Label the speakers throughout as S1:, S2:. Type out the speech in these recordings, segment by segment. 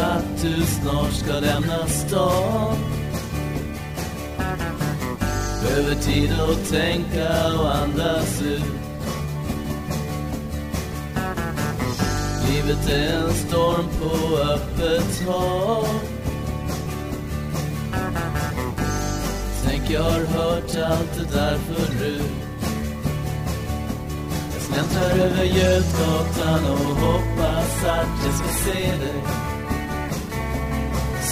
S1: att du snart ska lämna stan. Behöver tid att tänka och andas ut. Livet är en storm på öppet hav. Tänk jag har hört allt det där förut. Jag släntrar över Götgatan och hoppas att jag ska se dig.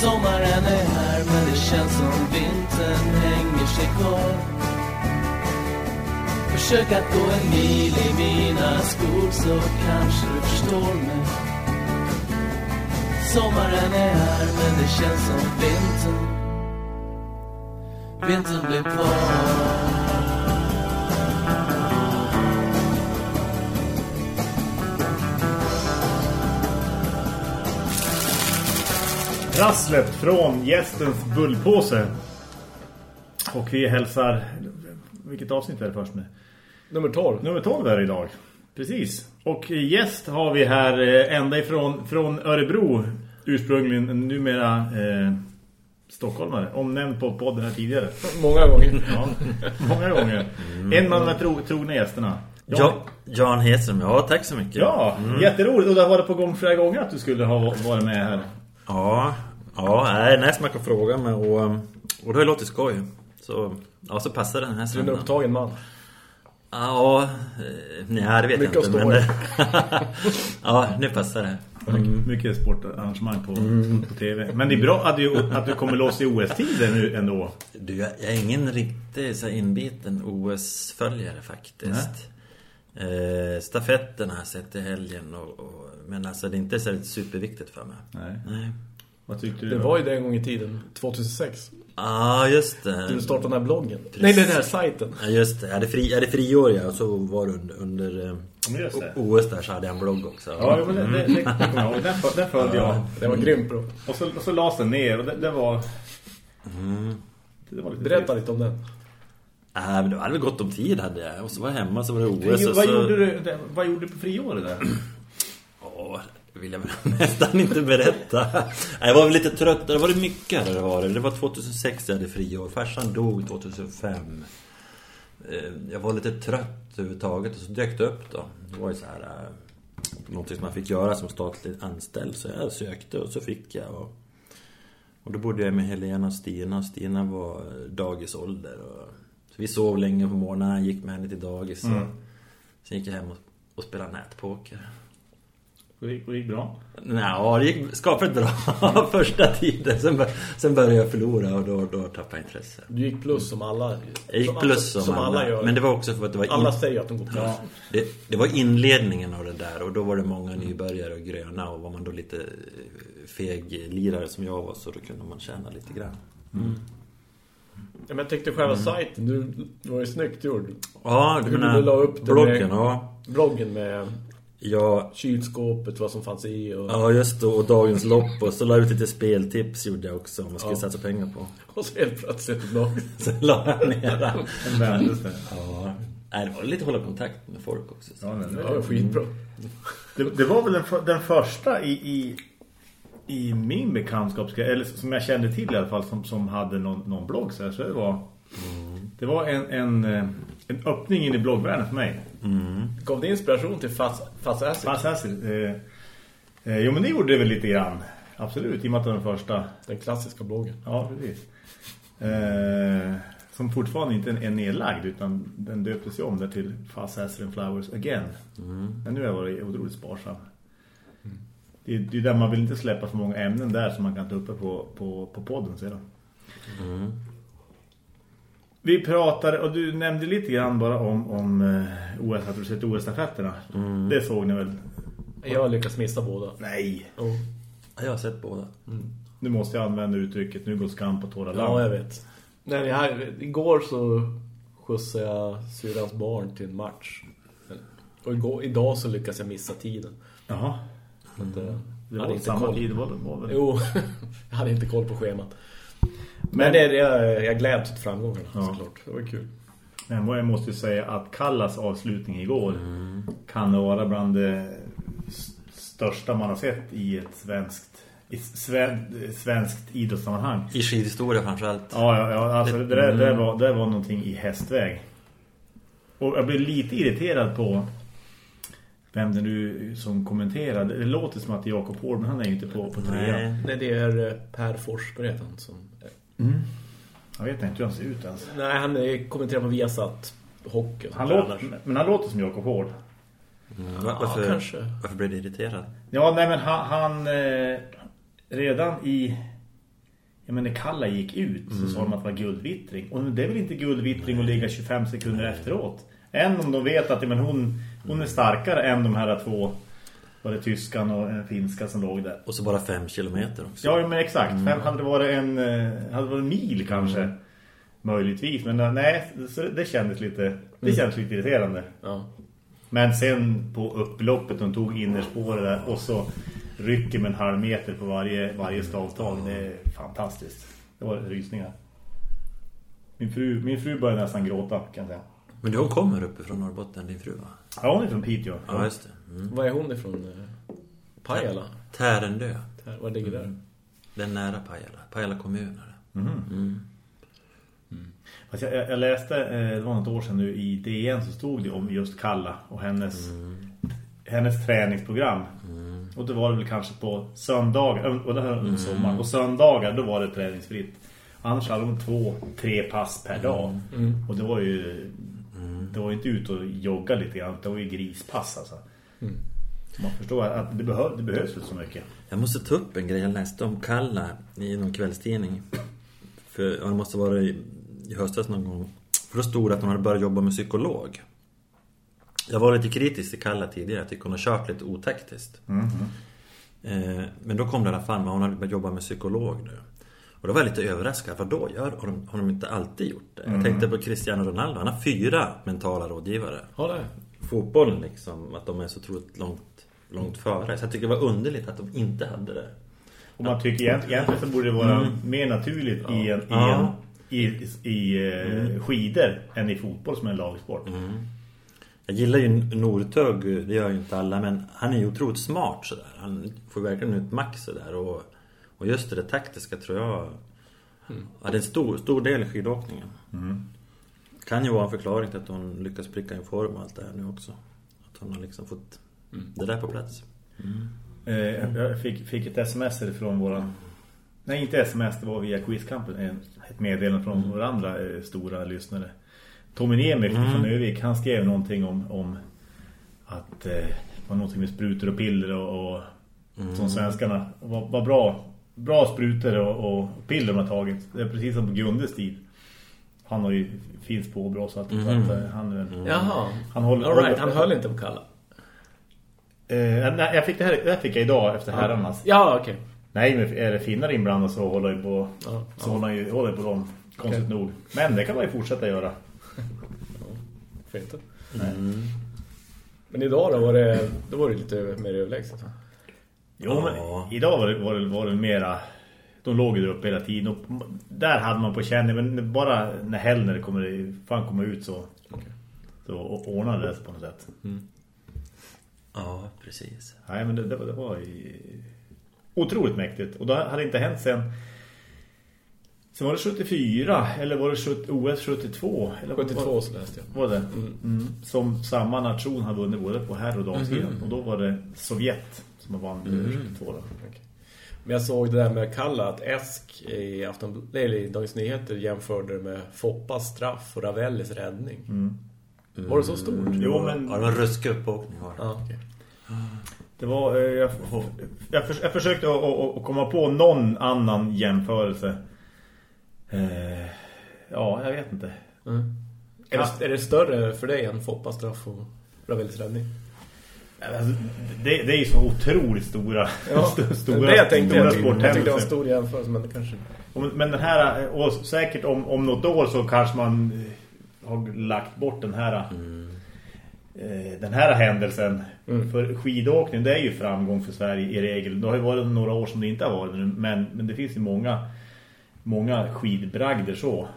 S1: Sommaren är här men det känns som vintern hänger sig kvar. Försök att gå en mil i mina skor så kanske du förstår mig. Sommaren är här men det känns som vintern. Vintern blev kvar.
S2: Rasslet från gästens bullpåse. Och vi hälsar... Vilket avsnitt är det först med?
S3: Nummer 12.
S2: Nummer 12 är det idag. Precis. Och gäst har vi här eh, ända ifrån från Örebro. Ursprungligen numera eh, stockholmare. Omnämnd på podden här tidigare.
S3: Många gånger.
S2: Ja, många gånger. En man med tro, trogna gästerna. Jan-
S4: Ja, Jan Hedström, ja tack så mycket.
S2: Ja, jätteroligt. Och det har varit på gång flera gånger att du skulle ha varit med här.
S4: Ja, ja nej, näst man kan fråga mig och, och det har ju låtit skoj. Så, ja, så passar den här
S3: Du är en
S4: söndagen.
S3: upptagen man.
S4: Ja, eh, nej det vet
S3: Mycket
S4: jag inte. Men, ja, nu passar det.
S2: Mycket sportarrangemang på, på tv. Men det är bra att du, att du kommer loss i OS-tider nu ändå.
S4: Du, jag är ingen riktig så här inbiten OS-följare faktiskt. Eh, stafetten har jag sett i helgen. Och, och, men alltså det är inte så här superviktigt för mig.
S2: Nej.
S4: Nej.
S2: Vad tyckte du?
S3: Det var ju det en gång i tiden, 2006.
S4: Ja, ah, just det.
S3: Du startade den här bloggen. Nej, den här sajten.
S4: Ja, just det. Jag hade, fri, jag hade friår, ja. Och så var det under, under eh,
S2: just det.
S4: OS där så hade jag en blogg också.
S2: Ja, men det, det, det, det den följde jag.
S3: Det var grymt bra.
S2: Och så, och så lades den ner och det, det var... Det var lite
S3: Berätta lite om den.
S4: Äh, men det hade väl gått om tid hade jag. Och så var jag hemma så var det OS. och
S2: Vad,
S4: så...
S2: gjorde du, det- vad gjorde du på friåret där?
S4: Vill jag nästan inte berätta. Jag var väl lite trött. Det var det mycket det varit. Det var 2006 jag hade friår. Farsan dog 2005. Eh, Jag var lite trött överhuvudtaget och så dök det upp då. Det var ju så här... eh, Någonting som man fick göra som statligt anställd. Så jag sökte och så fick jag. Och, och då bodde jag med Helena och Stina. Stina var dagisålder. Och, så vi sov länge på morgonen. Gick med henne till dagis. Och, sen gick jag hem och, och spelade nätpoker.
S2: Och det gick, bra.
S4: Nej, det gick skapligt bra första tiden. Sen, bör, sen började jag förlora och då, då tappade jag intresse.
S3: Du gick plus som alla.
S4: Jag gick plus som,
S3: som alla, gör.
S4: Men det var också för att det var... in-
S3: Alla säger att de går plus.
S2: Ja.
S4: det, det var inledningen av det där och då var det många nybörjare och gröna och var man då lite eh, feg lirare som jag var så då kunde man tjäna lite grann.
S3: Ja, men jag tyckte själva sajten, du, du var ju snyggt gjord.
S4: Ja, du menar
S3: du la upp det
S4: bloggen,
S3: med-
S4: ja.
S3: Bloggen med
S4: Ja,
S3: kylskåpet, vad som fanns i och,
S4: ja, just det. Och dagens lopp och så la jag ut lite speltips gjorde jag också om man skulle
S3: Ja.
S4: satsa pengar på.
S3: och så helt plötsligt blogg.
S4: Så la jag ner
S2: vändes det.
S4: Ja. Nej, det var lite hålla kontakt med folk också. Så.
S2: Ja, men
S3: Ja, det var skitbra.
S2: det, det var väl den, för, den första i, i, i min bekantskap, eller som jag kände till i alla fall, som, som hade någon, någon blogg. Så, här, så det var, det var en, en, eh, en öppning in i bloggvärlden för mig.
S3: Gav det inspiration till Fast, fast Acid?
S2: Fast Acid, eh, eh, jo men det gjorde det väl lite grann. Absolut, i och med att den första.
S3: Den klassiska bloggen.
S2: Ja, precis. Eh, som fortfarande inte är nedlagd utan den döptes ju om där till Fast Acid and Flowers Again. Men nu har jag varit otroligt sparsam. Det, är- det är där man vill inte släppa för många ämnen där som man kan ta uppe på, på, på podden sedan. Vi pratade, och du nämnde lite grann bara om, om eh, OS, att du sett OS-stafetterna. Det såg ni väl?
S3: Jag har lyckats missa båda.
S2: Nej,
S3: Oh.
S4: Ja, Jag har sett båda.
S2: nu måste jag använda uttrycket, nu går skam på torra land.
S3: Ja, jag vet. Nej, jag, igår så skjutsade jag syrans barn till en match. Och igår, idag så lyckas jag missa tiden.
S2: Jaha.
S3: Så att, eh,
S2: Det var
S3: hade inte
S2: samma
S3: koll.
S2: tid, det var, var väl?
S3: Jo, jag hade inte koll på schemat. Men, det, jag, jag gläds åt framgångarna
S2: Ja.
S3: såklart. Det var kul.
S2: Men vad jag måste säga att Kallas avslutning igår kan vara bland det största man har sett i ett svenskt i sven, svenskt idrottssammanhang.
S4: I skidhistoria framförallt.
S2: Ja, ja, ja alltså det, där,
S4: Mm.
S2: det, var, det var någonting i hästväg. Och jag blev lite irriterad på vem det nu som kommenterade. Det låter som att det är Jakob Hård, men han är ju inte på, på trean.
S4: Nej.
S3: Det är eh, Per Forsberg heter han som...
S2: Jag vet inte hur han ser ut ens.
S3: Nej, han kommenterar på Viasat hockey.
S2: Han låter, men han låter som Jakob Hård.
S4: Mm.
S3: Ja,
S4: Va- Varför,
S3: kanske.
S4: varför blev du irriterad?
S2: Ja, nej men han, han eh, redan i jag menar Kalla gick ut så sa de att det var guldvittring. Och det är väl inte guldvittring att ligga 25 sekunder efteråt. Än om de vet att men hon, hon är starkare än de här två var det tyskan och en finska som låg där.
S4: Och så bara fem kilometer också.
S2: Ja, men exakt. Fem hade det varit en eh, hade det varit en mil kanske. Möjligtvis, men eh, nej, så det, kändes lite det kändes lite irriterande.
S3: Ja.
S2: Men sen på upploppet de tog innerspåret där och så rycker med en halv meter på varje, varje stavtag. Det är fantastiskt. Det var rysningar. Min fru, min fru började nästan gråta kan jag säga.
S4: Men hon kommer uppifrån Norrbotten, din fru va?
S2: Ja, hon är från Piteå.
S4: Ja, just det. Mm.
S3: Var är hon ifrån? Pajala?
S4: Tärendö.
S3: Här, Var ligger där?
S4: Det är nära Pajala. Pajala kommun. är det. Mm.
S2: Fast jag, jag läste, eh, det var något år sedan nu i DN så stod det om just Kalla och hennes, hennes träningsprogram. Och det var det väl kanske på söndagar, och det här under sommaren. Och söndagar då var det träningsfritt. Annars hade de två, tre pass per dag. Och det var ju det var ju inte ut och jogga lite grann. Det var ju grispass alltså. Man förstår att det, behöv, det behövs väl så mycket.
S4: Jag måste ta upp en grej jag läste om Kalla i någon kvällstidning. För det måste vara i, i höstas någon gång. För då stod det att hon hade börjat jobba med psykolog. Jag var lite kritisk till Kalla tidigare. Jag tycker hon har kört lite otaktiskt. Eh, men då kom det i alla fall. Hon hade börjat jobba med psykolog nu. Och då var jag lite överraskad. Vad då gör har de, har de inte alltid gjort det? Jag tänkte på Cristiano Ronaldo. Han har fyra mentala rådgivare.
S3: Ja, det.
S4: Fotbollen liksom. Att de är så otroligt långt, långt före. Så jag tycker det var underligt att de inte hade det.
S2: Och man tycker egent- egentligen så borde det vara mer naturligt i, en, i, en,
S4: Ja.
S2: i, i eh, skidor än i fotboll som är en lagsport.
S4: Jag gillar ju Nortug, det gör ju inte alla, men han är ju otroligt smart sådär. Han får verkligen ut max sådär. Och, och just det, taktiska tror jag... Ja, det är en stor, stor del i skidåkningen. Kan ju vara en förklaring till att hon lyckas pricka en form och allt det här nu också. Att hon har liksom fått det där på plats.
S2: Eh, jag fick, fick ett sms från våran... Nej, inte sms, det var via Quizkampen. en- Ett meddelande från våra andra eh, stora lyssnare. Tommy Nemek från Övik, han skrev någonting om, om att eh, det var någonting med sprutor och piller och, och som svenskarna. Vad vad bra, bra sprutor och, och piller de har tagit. Det är precis som på Gundes tid. Han har ju finns på bra så att, så att eh, han, eh,
S3: Jaha.
S2: han håller...
S3: All right, han höll inte på Kalla.
S2: Eh, nej, jag fick det här, det här fick jag idag efter herrarnas.
S3: Ja, okej.
S2: Nej, men är det finnar inblandade så håller jag på
S3: Ja,
S2: så håller jag ju håller på dem konstigt
S3: Okej.
S2: nog. Men det kan man ju fortsätta göra.
S3: Fint. Men idag då var det, då var det lite mer överlägset. va?
S2: Jo, men
S4: Ja.
S2: idag var det, var, det, var det mera de låg ju där uppe hela tiden och där hade man på känning men bara när Hellner kommer fan kommer ut så så ordnade det på något sätt.
S4: Ja, precis.
S2: Nej, men det, det, var- det var ju otroligt mäktigt och det hade inte hänt sen Sen var det 74 eller var det 70, OS 72 eller vad-
S3: 72 så läste jag.
S2: Var det? Mm. Som samma nation har vunnit både på herr- och damsidan. Och då var det Sovjet som vann mm. 72 då.
S3: Men jag såg det där med Kalla att Esk i, Afton, i Dagens Nyheter jämförde det med Foppas straff och Ravellis räddning. Var det så stort?
S2: Jo, men
S4: Ja, det var en ruskig uppåkning var det.
S3: Ja, okej.
S2: det var... eh, Jag, jag, förs- jag försökte att komma på någon annan jämförelse. Eh, ja, jag vet inte.
S3: Mm. Är, det, är det större för dig än Foppas straff och Ravellis räddning?
S2: Alltså, det, det är ju så otroligt stora, st- stora,
S3: det jag tänkte
S2: stora
S3: tyckte- jag tyckte det var en
S2: sporthändelser.
S3: stor jämförelse men det kanske...
S2: Men den här, och säkert om, om något år så kanske man eh, har lagt bort den här eh, den här händelsen.
S3: Mm.
S2: För skidåkning, det är ju framgång för Sverige i regel. Det har ju varit några år som det inte har varit nu, men, men det finns ju många många skidbragder så.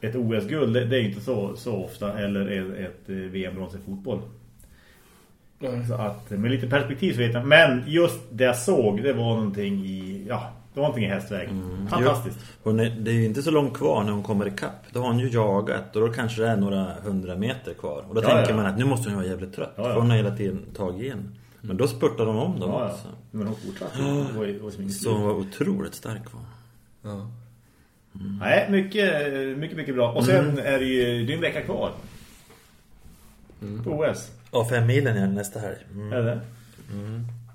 S2: Ett OS-guld, det, det är ju inte så, så ofta, eller ett, ett eh, VM-brons i fotboll. Så att, med lite perspektiv så vet jag. Men just det jag såg, det var någonting i ja, det var någonting i hästväg. Fantastiskt.
S4: Hon är, det är ju inte så långt kvar när hon kommer ikapp. Då har hon ju jagat och då kanske det är några hundra meter kvar. Och då
S2: Ja,
S4: tänker
S2: ja.
S4: man att nu måste hon vara jävligt trött.
S2: Ja, ja.
S4: För hon har hela tiden tagit igen. Men då spurtar hon om dem
S2: Ja,
S4: också.
S2: ja. Men hon fortsatte. Det var det
S4: Så hon var otroligt stark var.
S3: Ja.
S2: Nej, mycket, mycket, mycket bra. Och sen är det ju det är en vecka kvar. På OS.
S4: Ja, fem milen är nästa helg. Mm.
S2: Är det?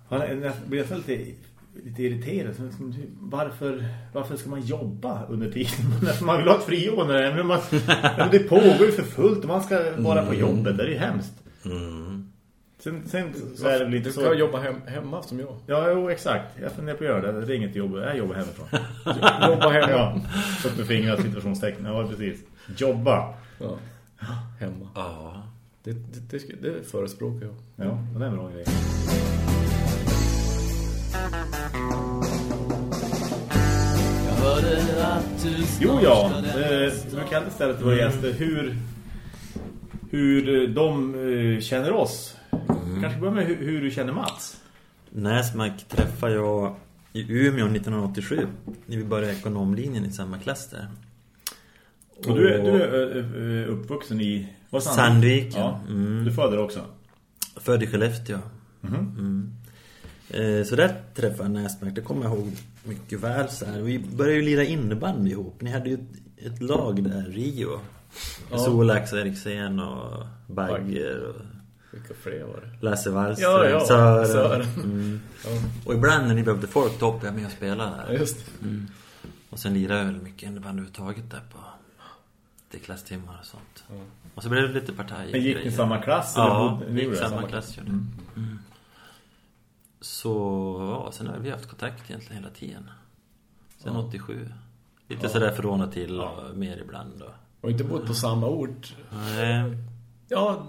S2: Han är- jag nästan lite, lite irriterad. Så liksom, Varför, varför ska man jobba under tiden? man vill ha ett friår. när- Men man, det pågår ju för fullt och man ska vara på jobbet. Det är ju hemskt.
S4: Mm.
S2: Sen, sen så är det lite
S3: Du
S2: så...
S3: ska jobba hem, hemma som jag.
S2: Ja, jo, exakt. Jag funderar på att göra det. Jag ringer till jobbet. Jag jobbar hemifrån.
S3: Jobba hemma.
S2: Ja, så med fingrar situationstecken. Ja, precis. Jobba.
S3: Ja. Hemma.
S4: Ja.
S3: Det, det, det, det förespråkar jag.
S2: Ja, det är en bra grej.
S1: Jag hörde att du
S2: Jo, ja.
S1: ska
S2: Eh, du kan inte ställa till våra gäster hur, hur de eh, känner oss. Kanske börja med hur, hur du känner Mats.
S4: Näsmark träffade jag i Umeå 1987. När vi började ekonomlinjen i samma klass där.
S2: Och du är, du är uppvuxen i... Vad sa han?
S4: Sandviken.
S2: Ja,
S4: Mm.
S2: du födde också.
S4: Född i Skellefteå.
S2: Mhm.
S4: Mm. Eh, så där träffade jag Näsmark. Det kommer jag ihåg mycket väl. Så här. Vi började ju lira innebandy ihop. Ni hade ju ett, ett lag där, Rio.
S3: Ja.
S4: Solax, Eriksen och Bagger och
S3: Vilka fler var det?
S4: Lasse Wallström,
S3: Ja, ja,
S4: Sören.
S3: Sören.
S4: Mm.
S3: Ja,
S4: Och ibland när ni behövde folk då hoppade jag med och spelade
S3: ja
S4: där.
S3: just det.
S4: Och sen lirade jag väl mycket innebandy överhuvudtaget där på klasstimmar och sånt.
S3: Ja.
S4: Och så blev det lite partier.
S2: Men gick ni i samma klass?
S4: Ja, vi gick
S2: det?
S4: samma klass. Gjorde.
S2: Mm.
S4: Mm. Så ja, sen har vi haft kontakt egentligen hela tiden. Sen 87. Lite sådär från och till och mer ibland. Och,
S3: Och inte bott på samma ort.
S4: nej,
S3: Ja,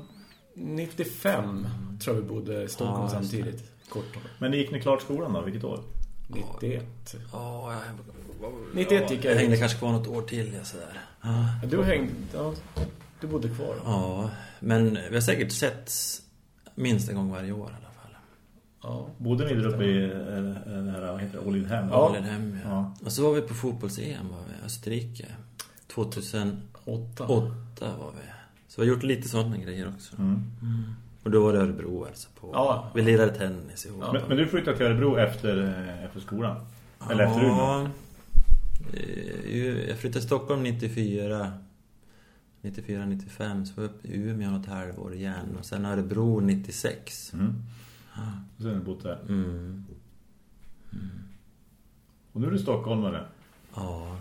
S3: 95 tror jag vi bodde i Stockholm
S4: Ja,
S3: samtidigt. Kort.
S2: Men gick ni klart skolan då? Vilket år?
S3: 91.
S4: ja, jag,
S3: 91 gick
S4: jag
S3: jag
S4: hängde kanske kvar något år till. Ja, sådär.
S3: Ja, Du hängde... Ja, du bodde kvar.
S4: Ja, men vi har säkert sett minst en gång varje år i alla fall.
S3: Ja.
S2: Bodde ni där uppe i eh, den här, vad heter det, Ålidhem?
S3: Ja.
S4: Ålidhem, ja.
S2: Ja.
S4: Och så var vi på fotbolls-EM var vi i Österrike. 2008
S3: Åtta.
S4: var vi. Så vi har gjort lite sådana grejer också.
S2: Mm.
S4: Och då var det Örebro alltså på.
S3: Ja.
S4: Vi lirade tennis ihop.
S3: Ja.
S2: Men, men du flyttade till Örebro efter, eh, efter skolan? Eller efter Umeå?
S4: Eh, Jag flyttade till Stockholm 94. 94, 95. Så var jag uppe i Umeå något halvår igen. Och sen Örebro 96.
S2: Mm. Och sen har du bott där.
S4: Mm.
S2: Och nu är du stockholmare.
S4: Ja.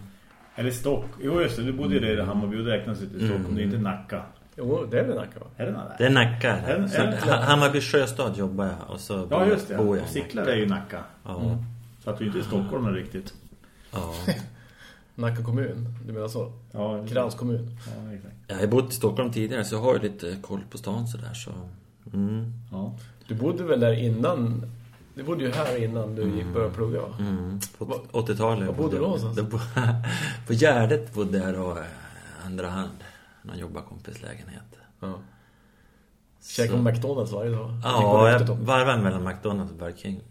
S2: Eller Stock... Jo just det, du bodde ju i Hammarby och det räknas inte i Stockholm.
S4: Mm.
S2: Det är inte Nacka.
S3: Jo, det är väl Nacka va?
S2: Är det
S4: är Nacka.
S2: Är det-
S4: Så
S2: är det-
S4: Ha- Hammarby Sjöstad jobbar jag. Och så
S2: Ja just det.
S4: bor jag
S2: Och
S4: i Nacka.
S2: är ju Nacka.
S4: Ja.
S2: Så att du inte är stockholmare riktigt.
S4: ja.
S3: Nacka kommun, du menar så?
S2: Ja,
S3: Krans kommun.
S2: Ja, exakt.
S4: Jag har bott i Stockholm tidigare så jag har ju lite koll på stan sådär så... Mm.
S2: Ja.
S3: Du bodde väl där innan... Du bodde ju här innan du gick började plugga va?
S4: Mm. På
S3: Va-
S4: 80-talet.
S3: var bodde du någonstans?
S4: Då bo- På Gärdet bodde jag då eh, andra hand. Någon jobbarkompislägenhet.
S3: Ja. Käkade McDonalds varje dag. På
S4: Ja, jag varvade mellan McDonalds och Burger King.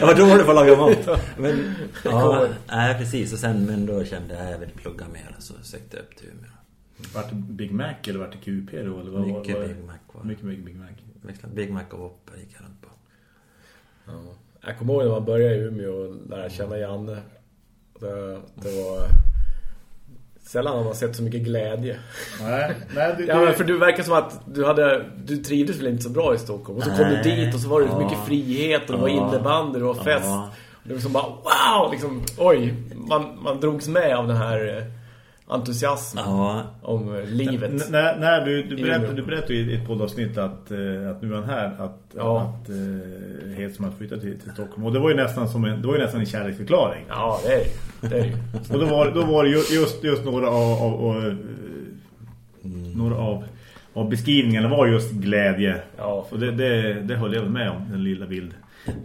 S4: Ja, då var det för att laga mat. Men, ja, nej, precis. Och sen, men då kände jag att jag vill plugga mer. Så sökte jag upp till Umeå.
S2: Vart det Big Mac eller vart det QP då? Eller vad,
S4: Mycket
S2: vad,
S4: Big Mac var.
S2: Mycket, mycket Big Mac.
S4: Big Mac och Whopper gick jag runt på.
S3: Ja. Jag kommer ihåg när man började i Umeå och lärde känna Janne. Det, det var... Sällan har man sett så mycket glädje.
S2: Nej, nej det,
S3: Ja, men för du verkar som att du hade Du trivdes väl inte så bra i Stockholm Och så kom du dit och så var det
S4: Ja.
S3: mycket frihet Och det var innebandy, det var fest
S4: Ja.
S3: Och det var som bara wow liksom, Oj, man, man drogs med av den här Entusiasmen
S4: Ja,
S3: Om livet.
S2: N- när, när du, du, berättade, du berättade i ett poddavsnitt att, eh, att nu är han här att,
S3: Ja.
S2: att eh, att flytta till, till Stockholm. Och det var ju nästan som en, det var ju nästan en kärleksförklaring.
S3: Ja, det är det Det är det ju.
S2: och då var, då var det ju- just, just några av, av, av eh, några av, av beskrivningarna var just glädje.
S3: Ja,
S2: och det, det, det höll jag med om den lilla bild.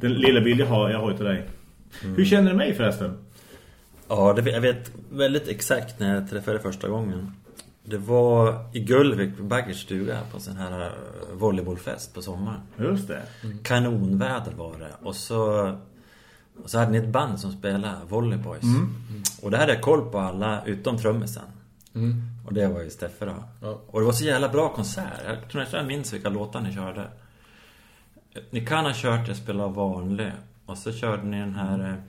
S2: Den lilla bild jag har, jag har till dig. Hur känner du mig förresten?
S4: Ja det, jag vet väldigt exakt när jag träffade första gången. Det var i Gullvik på Baggers stuga på en sån här eh, volleybollfest på sommaren.
S2: just det
S4: Kanonväder var det. Och så Och så hade ni ett band som spelade Volley Boys.
S2: Mm.
S4: Och det hade jag koll på alla utom trummisen.
S3: Mm.
S4: Och det var ju Steffe då.
S3: Ja.
S4: Och det var så jävla bra konsert. Jag tror nästan jag minns vilka låtar ni körde. Ni kan ha kört Jag spelar vanlig. Och så körde ni den här...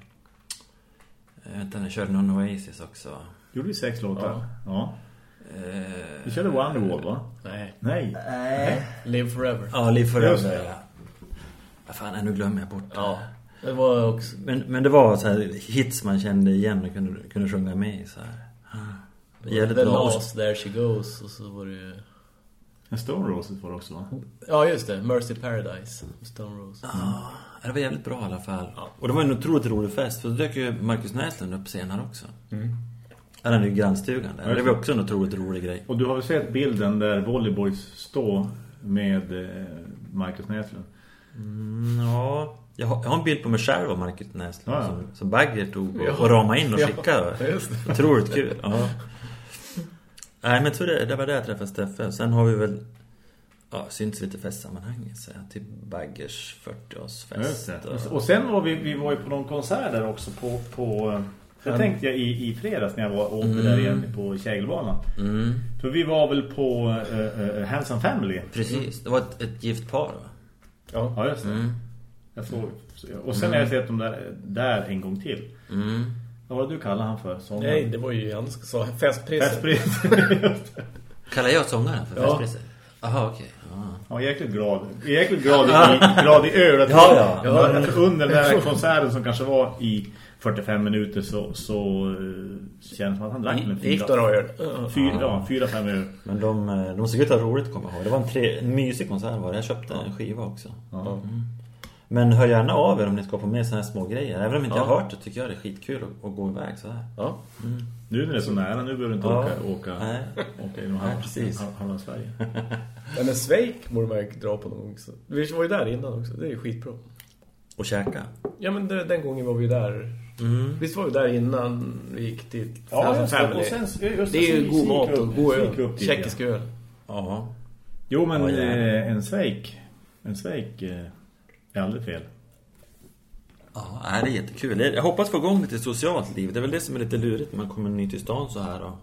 S4: eh, inte, ni körde någon Oasis också.
S2: Gjorde vi sex låtar?
S3: Ja.
S2: Ja.
S4: Eh,
S2: Vi körde Wonderwall va?
S3: Nej.
S2: Nej.
S1: Nej.
S3: Live Forever.
S4: Ja, Liv
S2: Just
S4: Forever.
S2: det.
S4: Ja. Vad fan, nu glömmer jag bort det.
S3: Ja. Det var också...
S4: Men, men det var så här hits man kände igen och kunde, kunde sjunga med i så här. Jävligt
S3: The. Last, There She Goes. Och så var det ju...
S2: Stone Roses var det också va?
S3: Ja, just det. Mercy Paradise. Stone Rose.
S4: Ja, det var jävligt bra i alla fall. Och det var en otroligt rolig fest. För då dök ju Marcus Näslund upp senare också. Mm. Han hade ju grannstugan där. Det var också en otroligt rolig grej.
S2: Och du har väl sett bilden där Volleyboys står med eh, Marcus Näslund?
S4: Mm, ja, jag har, jag har en bild på mig själv av Marcus Näslund.
S2: Ja, ja.
S4: Som, som Bagger tog och,
S3: Ja.
S4: och ramade in och
S3: Ja,
S4: skickade.
S3: det.
S4: Otroligt kul. Ja. Nej, men jag tror det, det var där jag träffade Steffe. Sen har vi väl... Ja, syns lite festsammanhang så här, till Baggers 40-årsfest.
S2: Just det. Och, och sen var vi, vi var ju på någon konsert där också på... på eh, det
S4: Mm.
S2: tänkte jag i, i fredags när jag var åkte
S4: Mm.
S2: där igen på Kägelbanan.
S4: Mm,
S2: För vi var väl på uh, uh, Handsome Family.
S4: precis. Det var ett, ett gift par va?
S3: Ja.
S2: Ja, just det.
S4: Mm.
S2: Jag såg, och sen har jag sett dem där, där en gång till.
S4: Mm.
S2: Vad var det du kallade han för? Sångaren?
S3: Nej, det var ju han som sa festpriset.
S2: Festpris. Just det.
S4: Kallar jag sångaren för
S3: Ja.
S4: Jaha, okej. Ja.
S2: Han var jäkligt glad. Jäkligt glad i, glad i. Jag tror-
S4: Ja, ja.
S2: Jag tror under den här konserten som kanske var i 45 minuter så, så uh, känns som att han drack med
S3: Det gick
S2: fyra,
S3: några öl.
S2: fyra, ja, fyra, fem öl.
S4: Men de, eh, de såg ut att ha roligt kommer jag ihåg. Det var en, tre, en mysig konsert var det. Jag köpte en skiva också.
S2: Ja.
S4: Men hör gärna av er om ni ska få med såna här små grejer. Även om inte jag
S3: Ja.
S4: har hört det tycker jag det är skitkul att, att gå iväg så här.
S3: Ja.
S2: Nu när det är så nära, nu behöver du inte
S4: Ja.
S2: åka, åka,
S4: Nej.
S2: åka inom
S4: Nej,
S2: halva,
S4: precis.
S2: halva, Sverige.
S3: Ja, men Sveik borde man dra på någon gång. Så. Vi var ju där innan också. Det är ju skitbra.
S4: Och käka.
S3: Ja, men det, den gången var vi där.
S4: Mm.
S3: Visst var vi där innan vi gick till
S2: Ja,
S3: Handsome
S2: just det.
S3: Family?
S2: Och sen, just
S3: Det är ju god mat och god öl. Tjeckisk öl.
S4: Ja.
S2: Jo, men
S4: Ja,
S2: eh, en svejk En svejk eh, är aldrig fel.
S4: Ja, det är jättekul. Jag hoppas få igång lite socialt liv. Det är väl det som är lite lurigt när man kommer ny till stan så här. Och,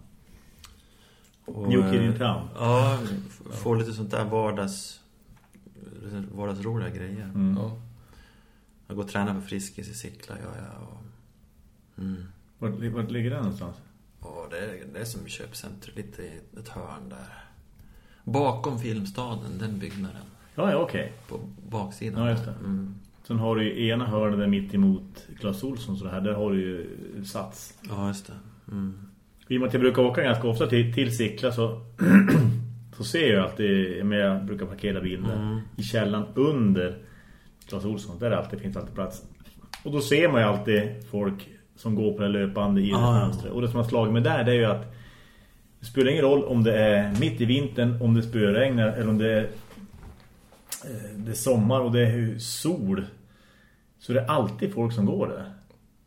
S4: och,
S2: New kid in town.
S4: Ja, få lite sånt där vardags vardagsroliga grejer.
S2: Mm.
S3: Ja.
S4: Jag går och tränar på Friskis i Sickla, ja, ja. Och, mm.
S2: Vart, vart ligger den någonstans?
S4: och det, är, det är som köpcentrum, lite i ett hörn där. Bakom Filmstaden, den byggnaden.
S2: Ja, ja, okej.
S4: På baksidan.
S2: Ja, just det.
S4: Mm.
S2: Sen har du ju ena hörnet där mitt emot Clas Olsson så här. Där har du ju Sats.
S4: Ja, just det. Mm.
S2: I och med att jag brukar åka ganska ofta till, till Sickla så, så ser jag alltid, men jag brukar parkera bilen där,
S4: Mm.
S2: i källan under Clas Olsson. Där det alltid finns alltid plats. Och då ser man ju alltid folk som går på det löpande i det
S4: Ah.
S2: fönstret. Och det som har slagit mig där det är ju att det spelar ingen roll om det är mitt i vintern, om det spöregnar eller om det är, det är sommar och det är sol. Så det är alltid folk som går där.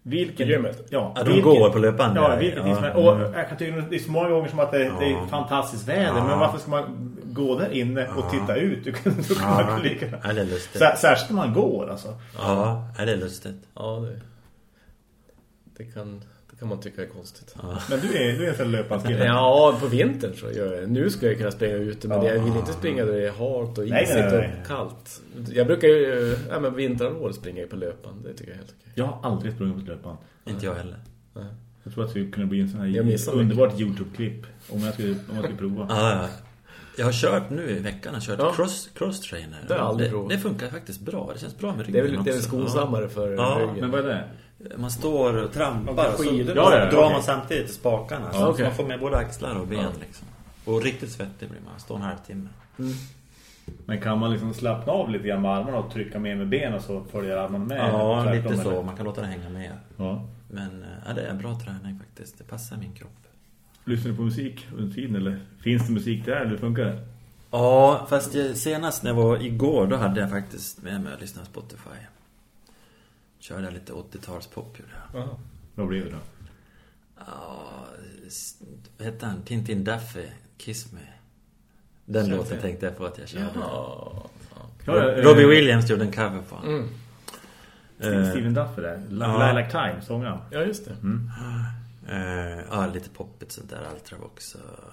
S2: Vilken,
S3: Gymmet?
S2: Ja,
S4: Ja, de går på löpande.
S2: Ja, vilket
S4: Ja.
S2: ja. Och jag kan tycka att det är så många gånger som att det, det är
S4: Ja.
S2: fantastiskt väder.
S4: Ja.
S2: Men varför ska man gå där inne och titta ut? Du kan, då kan man ju lika...
S4: Ja, det är lustigt.
S2: Sär- Särskilt när man går alltså.
S4: Ja, det är lustigt.
S3: Ja, det, det, kan, kan man tycka är konstigt.
S2: Men du är, du är en sån löpanskille.
S3: Ja, på vintern så gör jag Nu ska jag kunna springa ute Men
S2: Ja.
S3: jag vill inte springa där det är halt och
S2: Nej,
S3: isigt
S2: nej, nej.
S3: och kallt Jag brukar ju Ja men vinterhalvår springer på löpan Det tycker jag är helt okej
S2: Jag har aldrig sprungit på löpan.
S4: Inte jag heller.
S2: Jag tror att det kunde bli en sån här underbart Youtube-klipp. Om jag skulle, om jag skulle prova.
S4: Ja, ja. Jag har kört nu i veckan, jag har kört
S3: Ja.
S4: cross.
S3: Det jag aldrig
S4: det,
S3: provat.
S4: det funkar faktiskt bra, det känns bra med ryggen
S3: Det är väl, det är väl skonsammare för
S4: Ja,
S3: ryggen
S2: Men vad är det?
S4: Man står och trampar och så
S3: skidor.
S2: Ja, ja, ja,
S4: drar
S2: okej.
S4: man samtidigt spakarna.
S3: Ja,
S4: så
S3: okej.
S4: man får med både axlar och ben
S3: Ja.
S4: liksom. Och riktigt svettig blir man, står en halvtimme.
S2: Men kan man liksom slappna av lite grann med armarna och trycka med med benen så följer armarna med?
S4: Ja,
S2: Tvärtom,
S4: lite så.
S2: eller?
S4: Man kan låta det hänga med.
S2: Ja.
S4: Men eh, ja, det är en bra träning faktiskt. Det passar min kropp.
S2: Lyssnar du på musik under tiden eller finns det musik där eller funkar det?
S4: Ja, fast jag, senast när jag var igår då hade jag faktiskt med mig att lyssna på Spotify. Körde jag lite 80-talspop gjorde jag.
S3: Aha.
S2: Vad blir det då?
S4: Ja, vad heter han? Tintin Duffy, Kiss Me. Den
S3: Känns
S4: låten
S3: det.
S4: tänkte jag på att jag körde.
S3: Ja,
S2: eh,
S4: Robbie Williams gjorde en cover på honom.
S3: Mm.
S4: Eh.
S2: Steven Duffer där.
S4: Ja.
S2: Lilac Time, sångaren.
S3: Ja, just det.
S4: Eh, ja, lite poppigt sånt där Ultravox och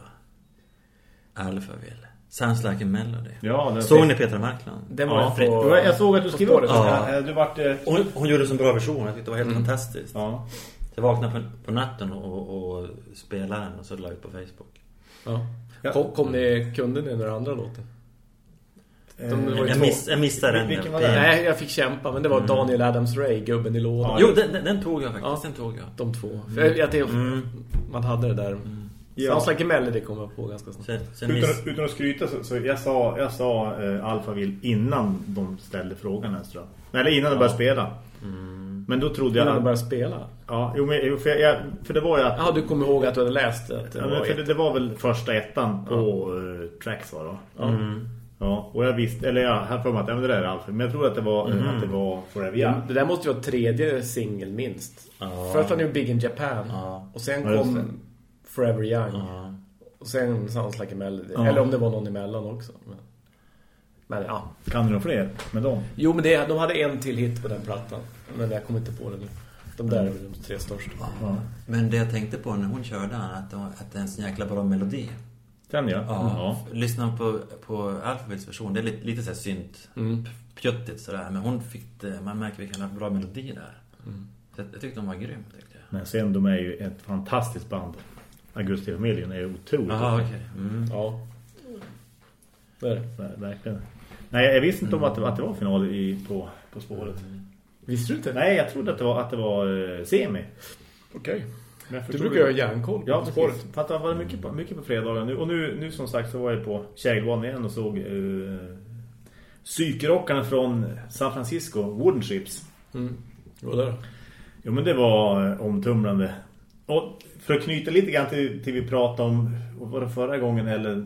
S4: Alphaville. Sounds like a melody.
S2: Ja,
S4: Såg ni Petra Markland?
S3: Den var
S2: Ja,
S3: på...
S2: jag, såg att du skrev upp.
S4: Ja.
S2: Du vart... eh,
S4: Hon, hon gjorde en så bra version, jag tyckte det var helt
S3: Mm.
S4: fantastiskt.
S2: Ja.
S4: Jag vaknade på, på natten och, och spelade den och så la jag ut på Facebook.
S3: Ja.
S2: Ja.
S3: Kom, kom ni, kunde ni den andra låten? De var ju
S4: Jag, miss, jag missade den.
S2: Vilken var
S4: Det-
S2: det?
S3: Nej, jag fick kämpa, men det var Daniel Adams Ray, gubben i lådan.
S2: Ja,
S4: Jo, den, den, den tog jag faktiskt.
S3: Ja.
S4: Den tog jag.
S3: De två. För jag, jag
S4: Mm.
S3: man hade det där.
S2: Ja.
S3: Sounds like a melody kom jag på ganska snabbt.
S4: Sen, sen miss...
S2: Utan, utan att skryta så, så jag sa, jag sa eh, Alphaville innan de ställde frågan ens tror jag. Eller innan de började spela. Men då trodde jag...
S3: Innan de började spela.
S2: Ja, jo, men, för, jag, för det var ju att...
S3: Jaha, du kommer ihåg att du hade läst det? Att det
S2: Ja,
S3: var
S2: för det, det var väl första ettan på uh, Tracks var då.
S4: Mm.
S2: Ja, och jag visste, eller jag hade för mig att ja, det där är Alphaville. Men jag tror att det var, eh, att det var Forever Young.
S3: Det där måste ju vara tredje singel minst.
S4: Ja.
S3: Först var det Big in Japan.
S4: Ja.
S3: Och sen
S2: Ja,
S3: kom. Forever Young.
S4: Ja.
S3: Och sen Sounds like a melody.
S2: Ja.
S3: Eller om det var någon emellan också. Men, men ja.
S2: Kan du några fler med dem?
S3: Jo, men det, de hade en till hit på den plattan. Men jag kommer inte på den nu. De där är väl de tre största.
S2: Ja.
S4: Men det jag tänkte på när hon körde att, att det är en sån jäkla bra melodi.
S2: Den ja.
S4: Ja.
S2: ja.
S4: Lyssna på, på Alphavils version. Det är lite, lite så här synt
S3: Mm.
S4: pjöttigt sådär. Men hon fick det, man märker vilken bra melodi där.
S3: Mm.
S4: Jag tyckte de var grym, tyckte jag.
S2: Men sen de är ju ett fantastiskt band. Augusti-familjen är otroligt.
S4: Jaha, okej. Mm.
S3: Ja.
S2: Ver- Verkligen. Nej, jag visste inte om att det, att det var final i, på, på spåret.
S3: Visste du inte?
S2: Nej, jag trodde att det var, att det var eh, semi.
S3: Okej.
S2: Jag
S3: Du brukar
S2: ju-
S3: ha järnkoll på
S2: Ja,
S3: spåret.
S2: precis. För att det var mycket på, mycket på fredagar nu. Och nu, nu som sagt så var jag på Kägelbanan igen och såg uh, psykrockarna från San Francisco, Wooden Ships.
S3: Mm. Det är det.
S2: Jo, men det var eh, omtumlande. Och för att knyta lite grann till, till vi pratade om var det förra gången eller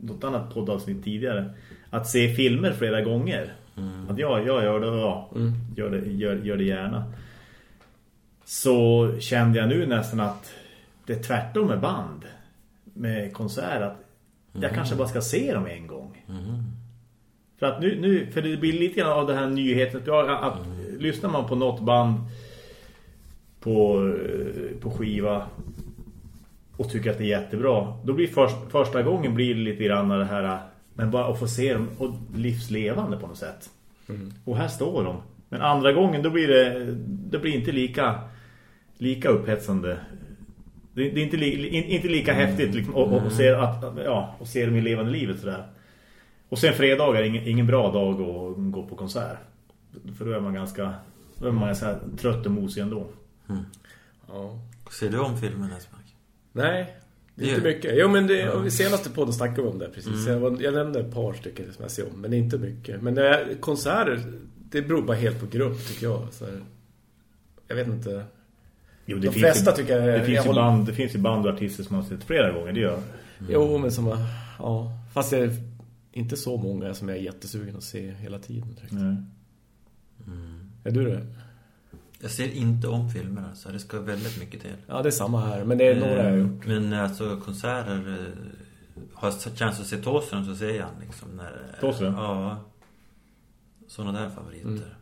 S2: något annat poddavsnitt tidigare. Att se filmer flera gånger. Att jag, jag gör det och ja,
S3: Mm.
S2: gör, det, gör, gör det gärna. Så kände jag nu nästan att det är tvärtom med band. Med konsert. Att jag kanske bara ska se dem en gång. För att nu, nu för det blir lite grann av den här nyheten. Att, att lyssnar man på något band på, eh, på skiva och tycker att det är jättebra. Då blir först, första gången blir det lite grann det här men bara att få se dem och livslevande på något sätt. Och här står de. Men andra gången då blir det det blir inte lika lika upphetsande. Det, det är inte, li, in- inte lika häftigt liksom, och, och, och se att ja, och se dem i levande livet sådär. Och sen fredagar är ingen, ingen bra dag att gå på konsert. För då är man ganska då är man här trött och mosig ändå.
S3: Ja.
S4: Ser du om filmen, Esmark?
S3: Nej, det inte mycket. Jo, men det, i senaste podden snackade vi om det precis. Jag, var, jag nämnde ett par stycken som jag ser om, men inte mycket. Men det, är- konserter, det beror bara helt på grupp tycker jag. Så jag vet inte.
S2: Jo,
S3: De flesta tycker jag-
S2: det
S3: jag
S2: finns, ju
S3: håller-
S2: band, det finns ju band och artister som har sett flera gånger, det gör
S3: Jo, men som ja. Fast det är inte så många som jag är jättesugen att se hela tiden. Direkt.
S2: Nej.
S3: Är du det?
S4: Jag ser inte om filmer alltså. Det ska väldigt mycket till.
S3: Ja, det är samma här. Men det är några jag har
S4: Eh,
S3: gjort.
S4: Men alltså konserter eh, har jag chans att se Tåström så ser jag han liksom när
S2: Thåström?
S4: Ja. Såna där favoriter.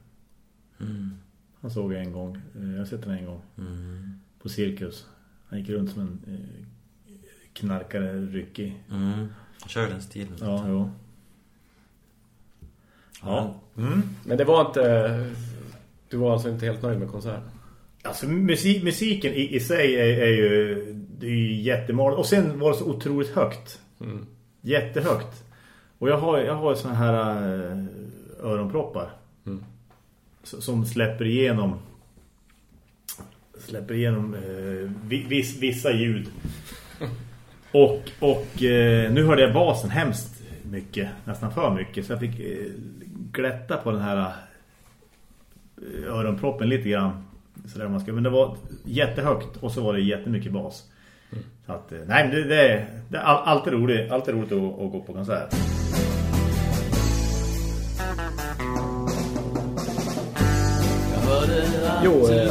S4: Mm.
S2: Han såg jag en gång. Eh, Jag har sett den en gång.
S4: Mm.
S2: På Cirkus. Han gick runt som en eh, knarkare, ryckig.
S4: Mm. Kör den stilen.
S2: Ja, jo. Ja.
S3: Men det var inte... Du var alltså inte helt nöjd med konserten?
S2: Alltså musik, musiken i, i sig är, är ju det är ju jättemåligt. Och sen var det så otroligt högt.
S3: Mm.
S2: Jättehögt. Och jag har, jag har såna här eh, öronproppar.
S3: Mm.
S2: Som släpper igenom släpper igenom vi- viss, vissa ljud. Och, och eh, nu hörde jag basen hemskt mycket, nästan för mycket. Så jag fick glätta på den här öronproppen lite grann. Så där man ska. Men det var jättehögt och så var det jättemycket bas. Så att, eh, nej, det, det, är- det är all, alltid roligt, alltid roligt att, att gå på konsert.
S3: Jo, eh,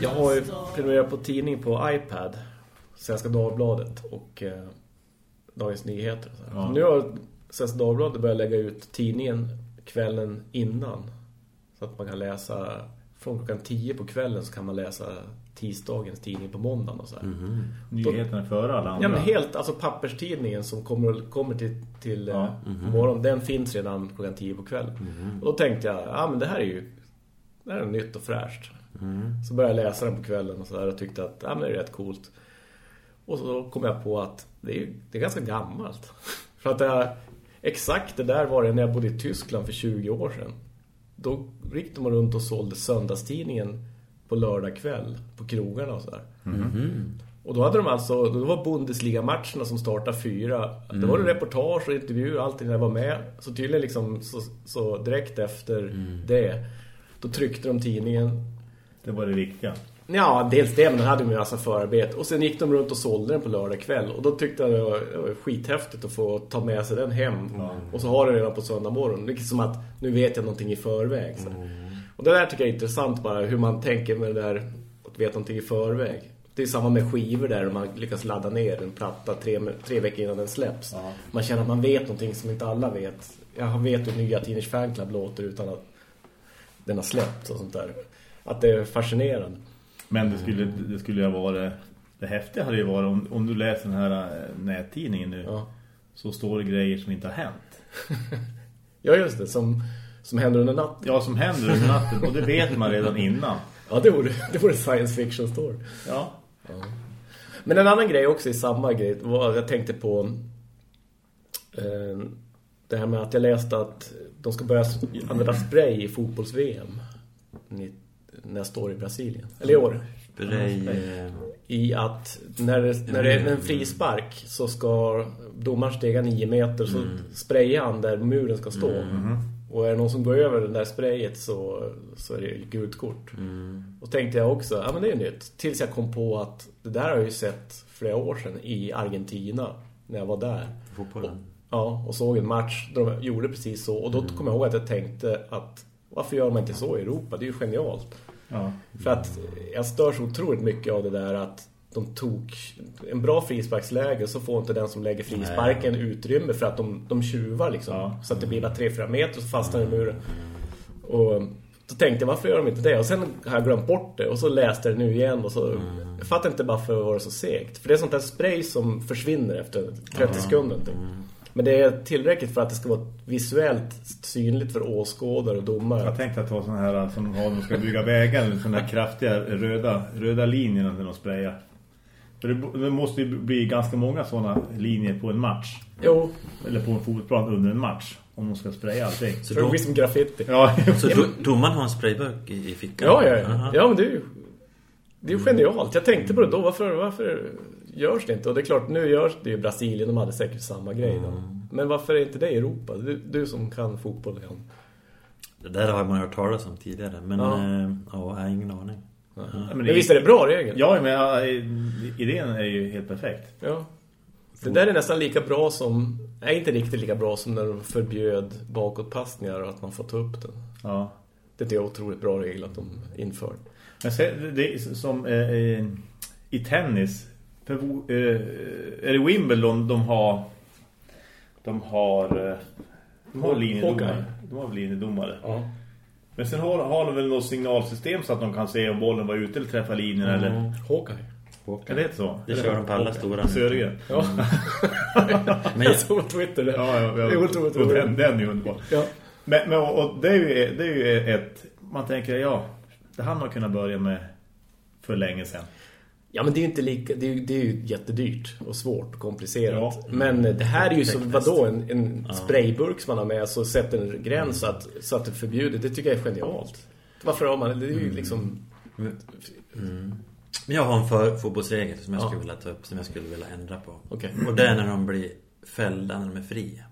S3: Jag har ju prenumererat på tidning på iPad. Svenska Dagbladet och eh, Dagens Nyheter.
S2: Ja.
S3: Nu har Svenska Dagbladet börjat lägga ut tidningen kvällen innan Så att man kan läsa från klockan 10 på kvällen så kan man läsa tisdagens tidning på måndagen och så här.
S2: Nyheterna före alla andra.
S3: Ja men helt, alltså papperstidningen som kommer, kommer till, till
S2: Ja.
S3: eh, på morgonen, den finns redan klockan 10 på kvällen. Och då tänkte jag, ja men det här är ju det här är nytt och fräscht. Så började jag läsa den på kvällen och så där och tyckte att ja, men det är rätt coolt. Och så kom jag på att det är, ju- det är ganska gammalt. För att det är, exakt det där var det när jag bodde i Tyskland för 20 år sedan. Då gick man runt och sålde söndagstidningen på lördag kväll på krogarna och sådär. Och då hade de alltså, då var Bundesliga-matcherna som startade fyra. Det var det reportage och intervjuer och allting där var med. Så tydligen liksom, så, så direkt efter det, då tryckte de tidningen.
S2: Det var det viktiga.
S3: Ja, dels det, men de hade ju massa förarbete. Och sen gick de runt och sålde den på lördag kväll. Och då tyckte jag det var, det var skithäftigt att få ta med sig den hem. Och så har den redan på söndag morgon. Är som att nu vet jag någonting i förväg. Så. Och det där tycker jag är intressant bara, hur man tänker med det där att veta någonting i förväg. Det är samma med skivor där man lyckas ladda ner en platta tre, tre veckor innan den släpps. Man känner att man vet någonting som inte alla vet. Jag vet hur nya Teenage Fanclub låter utan att den har släppts och sånt där. Att det är fascinerande.
S2: Men det skulle, det skulle ju vara... Det häftiga hade ju varit om, om du läser den här eh, nättidningen nu.
S3: Ja.
S2: Så står det grejer som inte har hänt.
S3: Ja, just det. Som, som händer under natten.
S2: Ja, som händer under natten. Och det vet man redan innan.
S3: Ja, det vore, det vore science fiction story.
S2: Ja.
S3: Men en annan grej också i samma grej var jag tänkte på eh, det här med att jag läste att de ska börja använda spray i fotbolls-VM nästa år i Brasilien. Eller i år.
S4: Spray... eh,
S3: I att när det, när det är en frispark så ska domaren stega nio meter så sprayar han där muren ska stå. Och är det någon som går över den där sprayet så, så är det gult kort. Och tänkte jag också, ja men det är nytt. Tills jag kom på att det där har jag ju sett flera år sedan i Argentina när jag var där.
S4: Fotbollen.
S3: Ja, och såg en match där de gjorde precis så. Och då kom jag ihåg att jag tänkte att varför gör man inte så i Europa? Det är ju genialt.
S2: Ja.
S3: För att jag stör så otroligt mycket av det där att de tog en bra frisparksläge så får inte den som lägger frisparken utrymme för att de, de tjuvar liksom.
S2: Ja.
S3: Så att det blir bara 3-4 meter så fastnar i muren. Och då tänkte jag, varför gör de inte det? Och sen har jag glömt bort det och så läste jag det nu igen och så jag fattar inte varför det var så segt. För det är sånt där spray som försvinner efter 30 sekunder. Typ. Men det är tillräckligt för att det ska vara visuellt synligt för åskådare och domare.
S2: Jag tänkte att ha såna här som de har när de ska bygga vägar. eller Såna här kraftiga röda, röda linjer när de sprayar. För det, det måste ju bli ganska många såna linjer på en match.
S3: Jo,
S2: Eller på en fotbollsplan under en match. Om de ska spraya allting.
S4: Så,
S3: det blir som graffiti.
S2: Ja,
S4: så do, domaren har en sprayburk i, i fickan?
S3: Ja, ja, ja. Ja men det är ju det är ju genialt. Jag tänkte på det då. Varför, varför görs det inte? Och det är klart, nu görs det ju i Brasilien. De hade säkert samma grej då. Men varför är inte det i Europa? Du, du som kan fotboll. Jan.
S4: Det där har man hört talas om tidigare. Men
S3: Ja.
S4: ja, äh, ja jag har ingen aning.
S3: Men visst är det bra regel?
S2: Ja, men ja, idén är ju helt perfekt.
S3: Ja. Det där är nästan lika bra som... Nej, inte riktigt lika bra som när de förbjöd bakåtpassningar och att man får ta upp den.
S2: Ja.
S3: Det är otroligt bra regel att de inför.
S2: Men se, det är som eh, eh, i tennis. För, eh, är det Wimbledon de har... De har... Eh, de har linjedomare.
S3: Hawkeye.
S2: De har linjedomare.
S3: Ja.
S2: Men sen har, har de väl något signalsystem så att de kan se om bollen var ute eller träffa linjen eller...
S3: Hawkeye.
S2: Kan det heta så?
S4: Det kör de på alla stora.
S2: Sörgren.
S3: Ja.
S4: Men
S3: jag såg på Twitter det.
S2: Ja, ja, ja.
S3: Det är otroligt
S2: och den, den är ju underbar.
S3: Ja.
S2: Men, men och och det är ju, det är ju ett... Man tänker, ja, det hade man kunnat börja med för länge sedan.
S3: Ja, men det är ju inte lika, det är, det är ju jättedyrt och svårt och komplicerat.
S2: Ja.
S3: Men det här är ju som, vadå, en, en sprayburk som man har med så sätter en gräns så att, så att det är förbjudet. Det tycker jag är genialt. Varför har man det? är ju liksom...
S4: Men jag har en för fotbollsregel som jag
S3: Ja.
S4: skulle vilja ta upp, som jag skulle vilja ändra på.
S3: Okej.
S4: Och det är när de blir fällda när de är fria.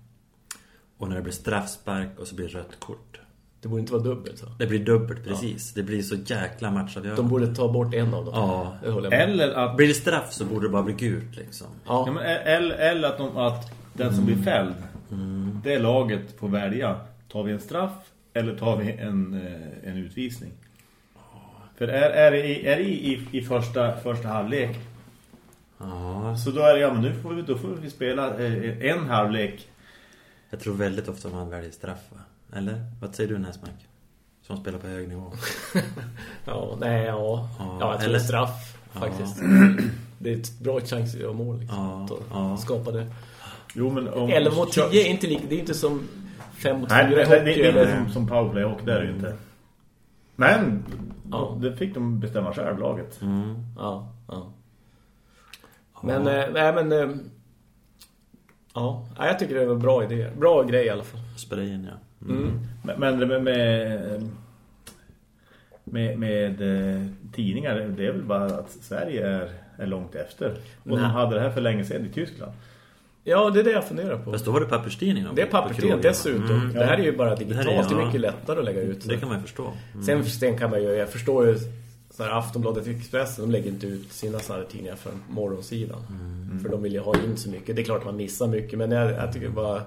S4: Och när det blir straffspark och så blir det rött kort.
S3: Det borde inte vara dubbelt så.
S4: Det blir dubbelt, precis. Det blir så jäkla matchavgörande.
S3: De borde ta bort en av dem.
S4: Ja.
S3: Det håller jag med.
S2: Eller att...
S4: Blir det straff så borde det bara bli gult liksom.
S2: Ja,
S3: Ja.
S2: men, eller, eller att, de, att den som blir fälld, det laget får välja. Tar vi en straff eller tar vi en, eh, en utvisning? För är, är det, i, är det i, i, i första, första halvlek
S4: Ja,
S2: så då är det, ja men nu får vi, då får vi spela eh, en halvlek.
S4: jag tror väldigt ofta man väljer straff va? Eller? Vad säger du Näsmark? Som spelar på hög nivå.
S3: Ja, nej, ja.
S4: Ja,
S3: Ja, jag tror
S4: eller-
S3: straff
S4: Ja.
S3: faktiskt. Det är ett bra chans att göra mål liksom.
S4: Ja,
S3: Att
S4: ja.
S3: skapa det.
S2: Jo, men om...
S3: 11 mot 10 är inte lika, det är inte som 5 mot 4
S2: Nej, det, det, det är inte som, som powerplay och det är det inte. Men
S3: Ja.
S2: det fick de bestämma själv, laget.
S4: Mm.
S3: Ja, ja. Men, eh, nej men... Eh, ja, jag tycker det var en bra idé. Bra grej i alla fall.
S4: Sprayen, ja.
S3: Mm.
S2: Men, men med, med, med, med eh, tidningar, det är väl bara att Sverige är, är långt efter. Och
S3: Nej.
S2: de hade det här för länge sedan i Tyskland.
S3: Ja, det är det jag funderar på.
S4: Fast då var det papperstidning.
S3: Det är papperstidning dessutom.
S4: Mm.
S3: Det här är ju bara digitalt.
S4: Det är-
S3: Det är
S4: ja.
S3: mycket lättare att lägga ut.
S4: Det kan man ju förstå. Mm.
S3: Sen, sen kan man ju, jag förstår ju så här, Aftonbladet Expressen, de lägger inte ut sina såna här tidningar för morgonsidan.
S4: Mm.
S3: För de vill ju ha in så mycket. Det är klart att man missar mycket, men jag, jag tycker bara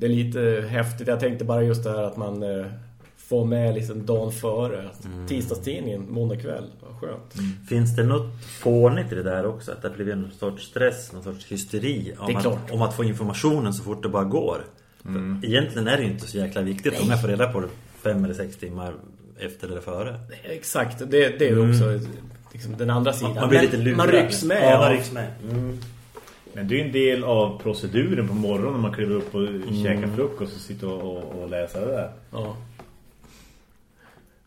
S3: det är lite häftigt. Jag tänkte bara just det här att man eh, får med liksom dagen före
S4: Mm.
S3: tisdagstidningen, måndag kväll. Vad skönt.
S4: Finns det något fånigt i det där också? Att det blir en sorts stress, någon sorts hysteri om,
S3: Det är
S4: att, om att få informationen så fort det bara går. För Egentligen är det ju inte så jäkla viktigt om jag får reda på det fem eller sex timmar efter eller före.
S3: Exakt, det, det är ju också liksom, den andra sidan.
S4: Man blir lite lurad.
S3: Man rycks med.
S4: Ja, man rycks med.
S2: Men det är en del av proceduren på morgonen när man kliver upp och käkar frukost och sitter och, och, och läser det där.
S3: Ja.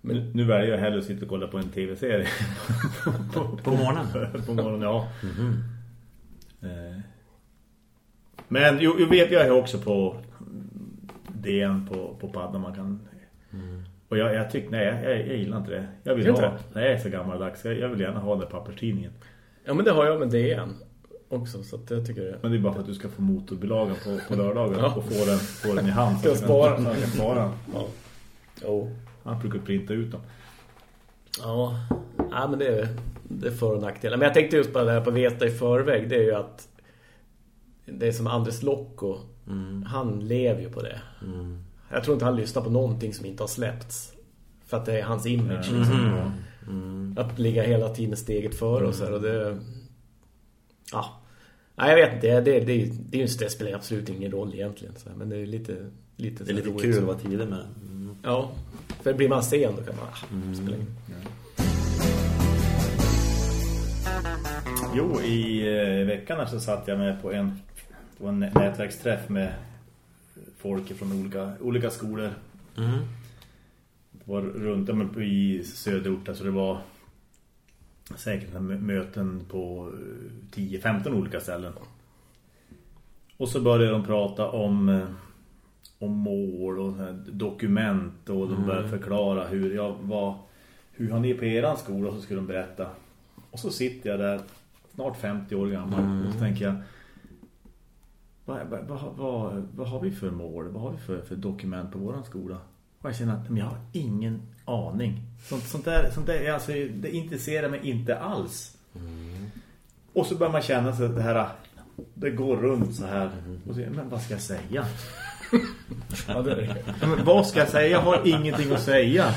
S2: Men nu väljer jag hellre att sitta och kolla på en tv-serie.
S4: På morgonen.
S2: på morgonen, ja. Eh. Men jo, jag vet jag är också på DN på, på paddan man kan... Och jag, jag tycker, nej, jag, jag gillar inte det. Jag vill
S3: Inte
S2: ha,
S3: det?
S2: nej, jag är så gammaldags. Jag, jag vill gärna ha den papperstidningen.
S3: ja, men det har jag med DN också. Så att jag tycker det.
S2: Men det är bara för att du ska få motorbilagan på, på lördagen
S3: Ja.
S2: och få den, få den i hand.
S3: Ska jag spara?
S2: Jag kan spara den.
S3: Ja. Jo.
S2: Han brukar printa ut dem.
S3: Ja, ja men det är, det är för- och nackdelar. Men jag tänkte just på det här på veta i förväg. Det är ju att det är som Andres Locco. Han lever ju på det. Jag tror inte han lyssnar på någonting som inte har släppts. För att det är hans image. Liksom. Att ligga hela tiden steget före och så här. Och det... Ja. Nej, jag vet inte. Det, det, det, det, är ju det spelar absolut ingen roll egentligen. Så. Men det är lite... lite
S4: Det är lite
S3: roligt
S4: kul att vara tidig med. Mm.
S3: Ja. För blir man sen då kan man... Ah, spelar ingen.
S2: Jo, i eh, veckan så satt jag med på en, på en nätverksträff med folk från olika, olika skolor.
S4: Mm.
S2: Det var runt om i söderort, så det var säkert mö- möten på eh, 10-15 olika ställen. Och så började de prata om, eh, om mål och dokument och de började förklara hur, jag var, hur har ni på eran skola så skulle de berätta. Och så sitter jag där snart 50 år gammal och så tänker jag vad, vad, vad, vad, vad har vi för mål? Vad har vi för, för dokument på våran skola? Och jag känner att men jag har ingen aning. Sånt, sånt där, sånt där alltså, det intresserar mig inte alls. Och så börjar man känna sig att det här det går runt så här. Och så, men vad ska jag säga?
S3: Ja, det
S2: Men vad ska jag säga? Jag har ingenting att säga.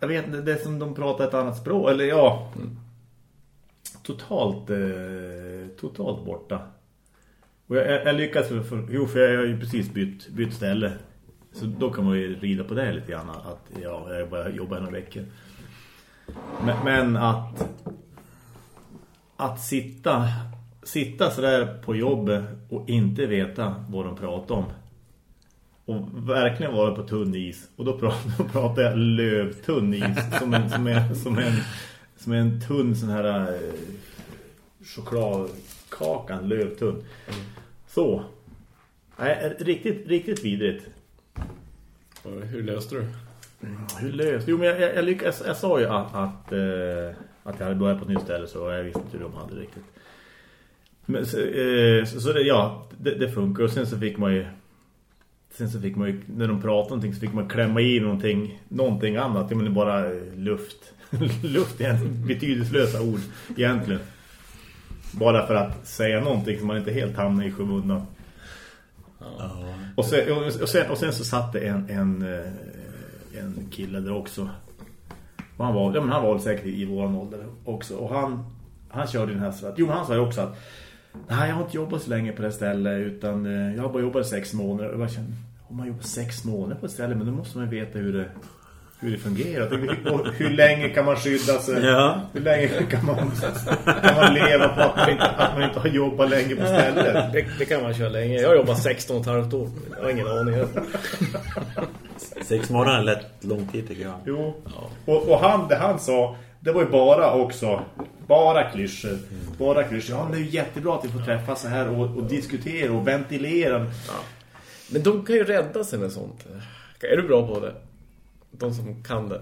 S2: Jag vet inte, det är som de pratar ett annat språk. Eller ja, totalt, eh, totalt borta. Och jag, jag, jag lyckas för, för, jo, för jag har ju precis bytt, bytt ställe. Så då kan man ju rida på det lite grann. Att ja, jag bara jobbar några veckor. Men, men att att sitta sitta sådär på jobbet och inte veta vad de pratar om. Och verkligen vara på tunn is. Och då pratar, då pratar jag lövtunn is. Som en, som en, som en, som en tunn sån här eh, chokladkakan, lövtunn. Så. Nej, riktigt, riktigt vidrigt.
S3: Hur löste du?
S2: Mm, hur löste? Jo, men jag, jag, jag, lyckas, jag sa ju att, att, eh, att jag hade börjat på ett nytt ställe så jag visste inte hur de hade riktigt. Men, så, eh, så, så det, ja, det, det funkar. Och sen så fick man ju sen så fick man ju, när de pratade någonting så fick man klämma i någonting, någonting annat. Det är bara luft. luft är betydelslösa betydelselösa ord egentligen. Bara för att säga någonting som man inte helt hamnar i skymundan. Och sen, och, sen, och sen så satt det en, en, eh, en kille där också. Och han var, ja, men han var säkert i vår ålder också. Och han, han körde den här så att, jo men han sa ju också att Nej, jag har inte jobbat så länge på det stället utan eh, jag har bara jobbat i sex månader. Och jag kände, om man jobbar sex månader på ett ställe, men då måste man ju veta hur det, hur det fungerar. Och hur länge kan man skydda sig?
S4: Ja.
S2: Hur länge kan man, kan man leva på att man, inte, att man inte har jobbat länge på stället?
S3: Det, det kan man köra länge. Jag har jobbat 16 och ett halvt år. Jag har ingen aning.
S4: Sex månader är lätt lång tid tycker jag.
S2: Jo. Och, och han, det han sa, det var ju bara också, bara klyschor. Bara klyschor. Ja, det är ju jättebra att vi får träffas så här och, och diskutera och ventilera.
S3: Men de kan ju rädda sig med sånt. Är du bra på det? De som kan det.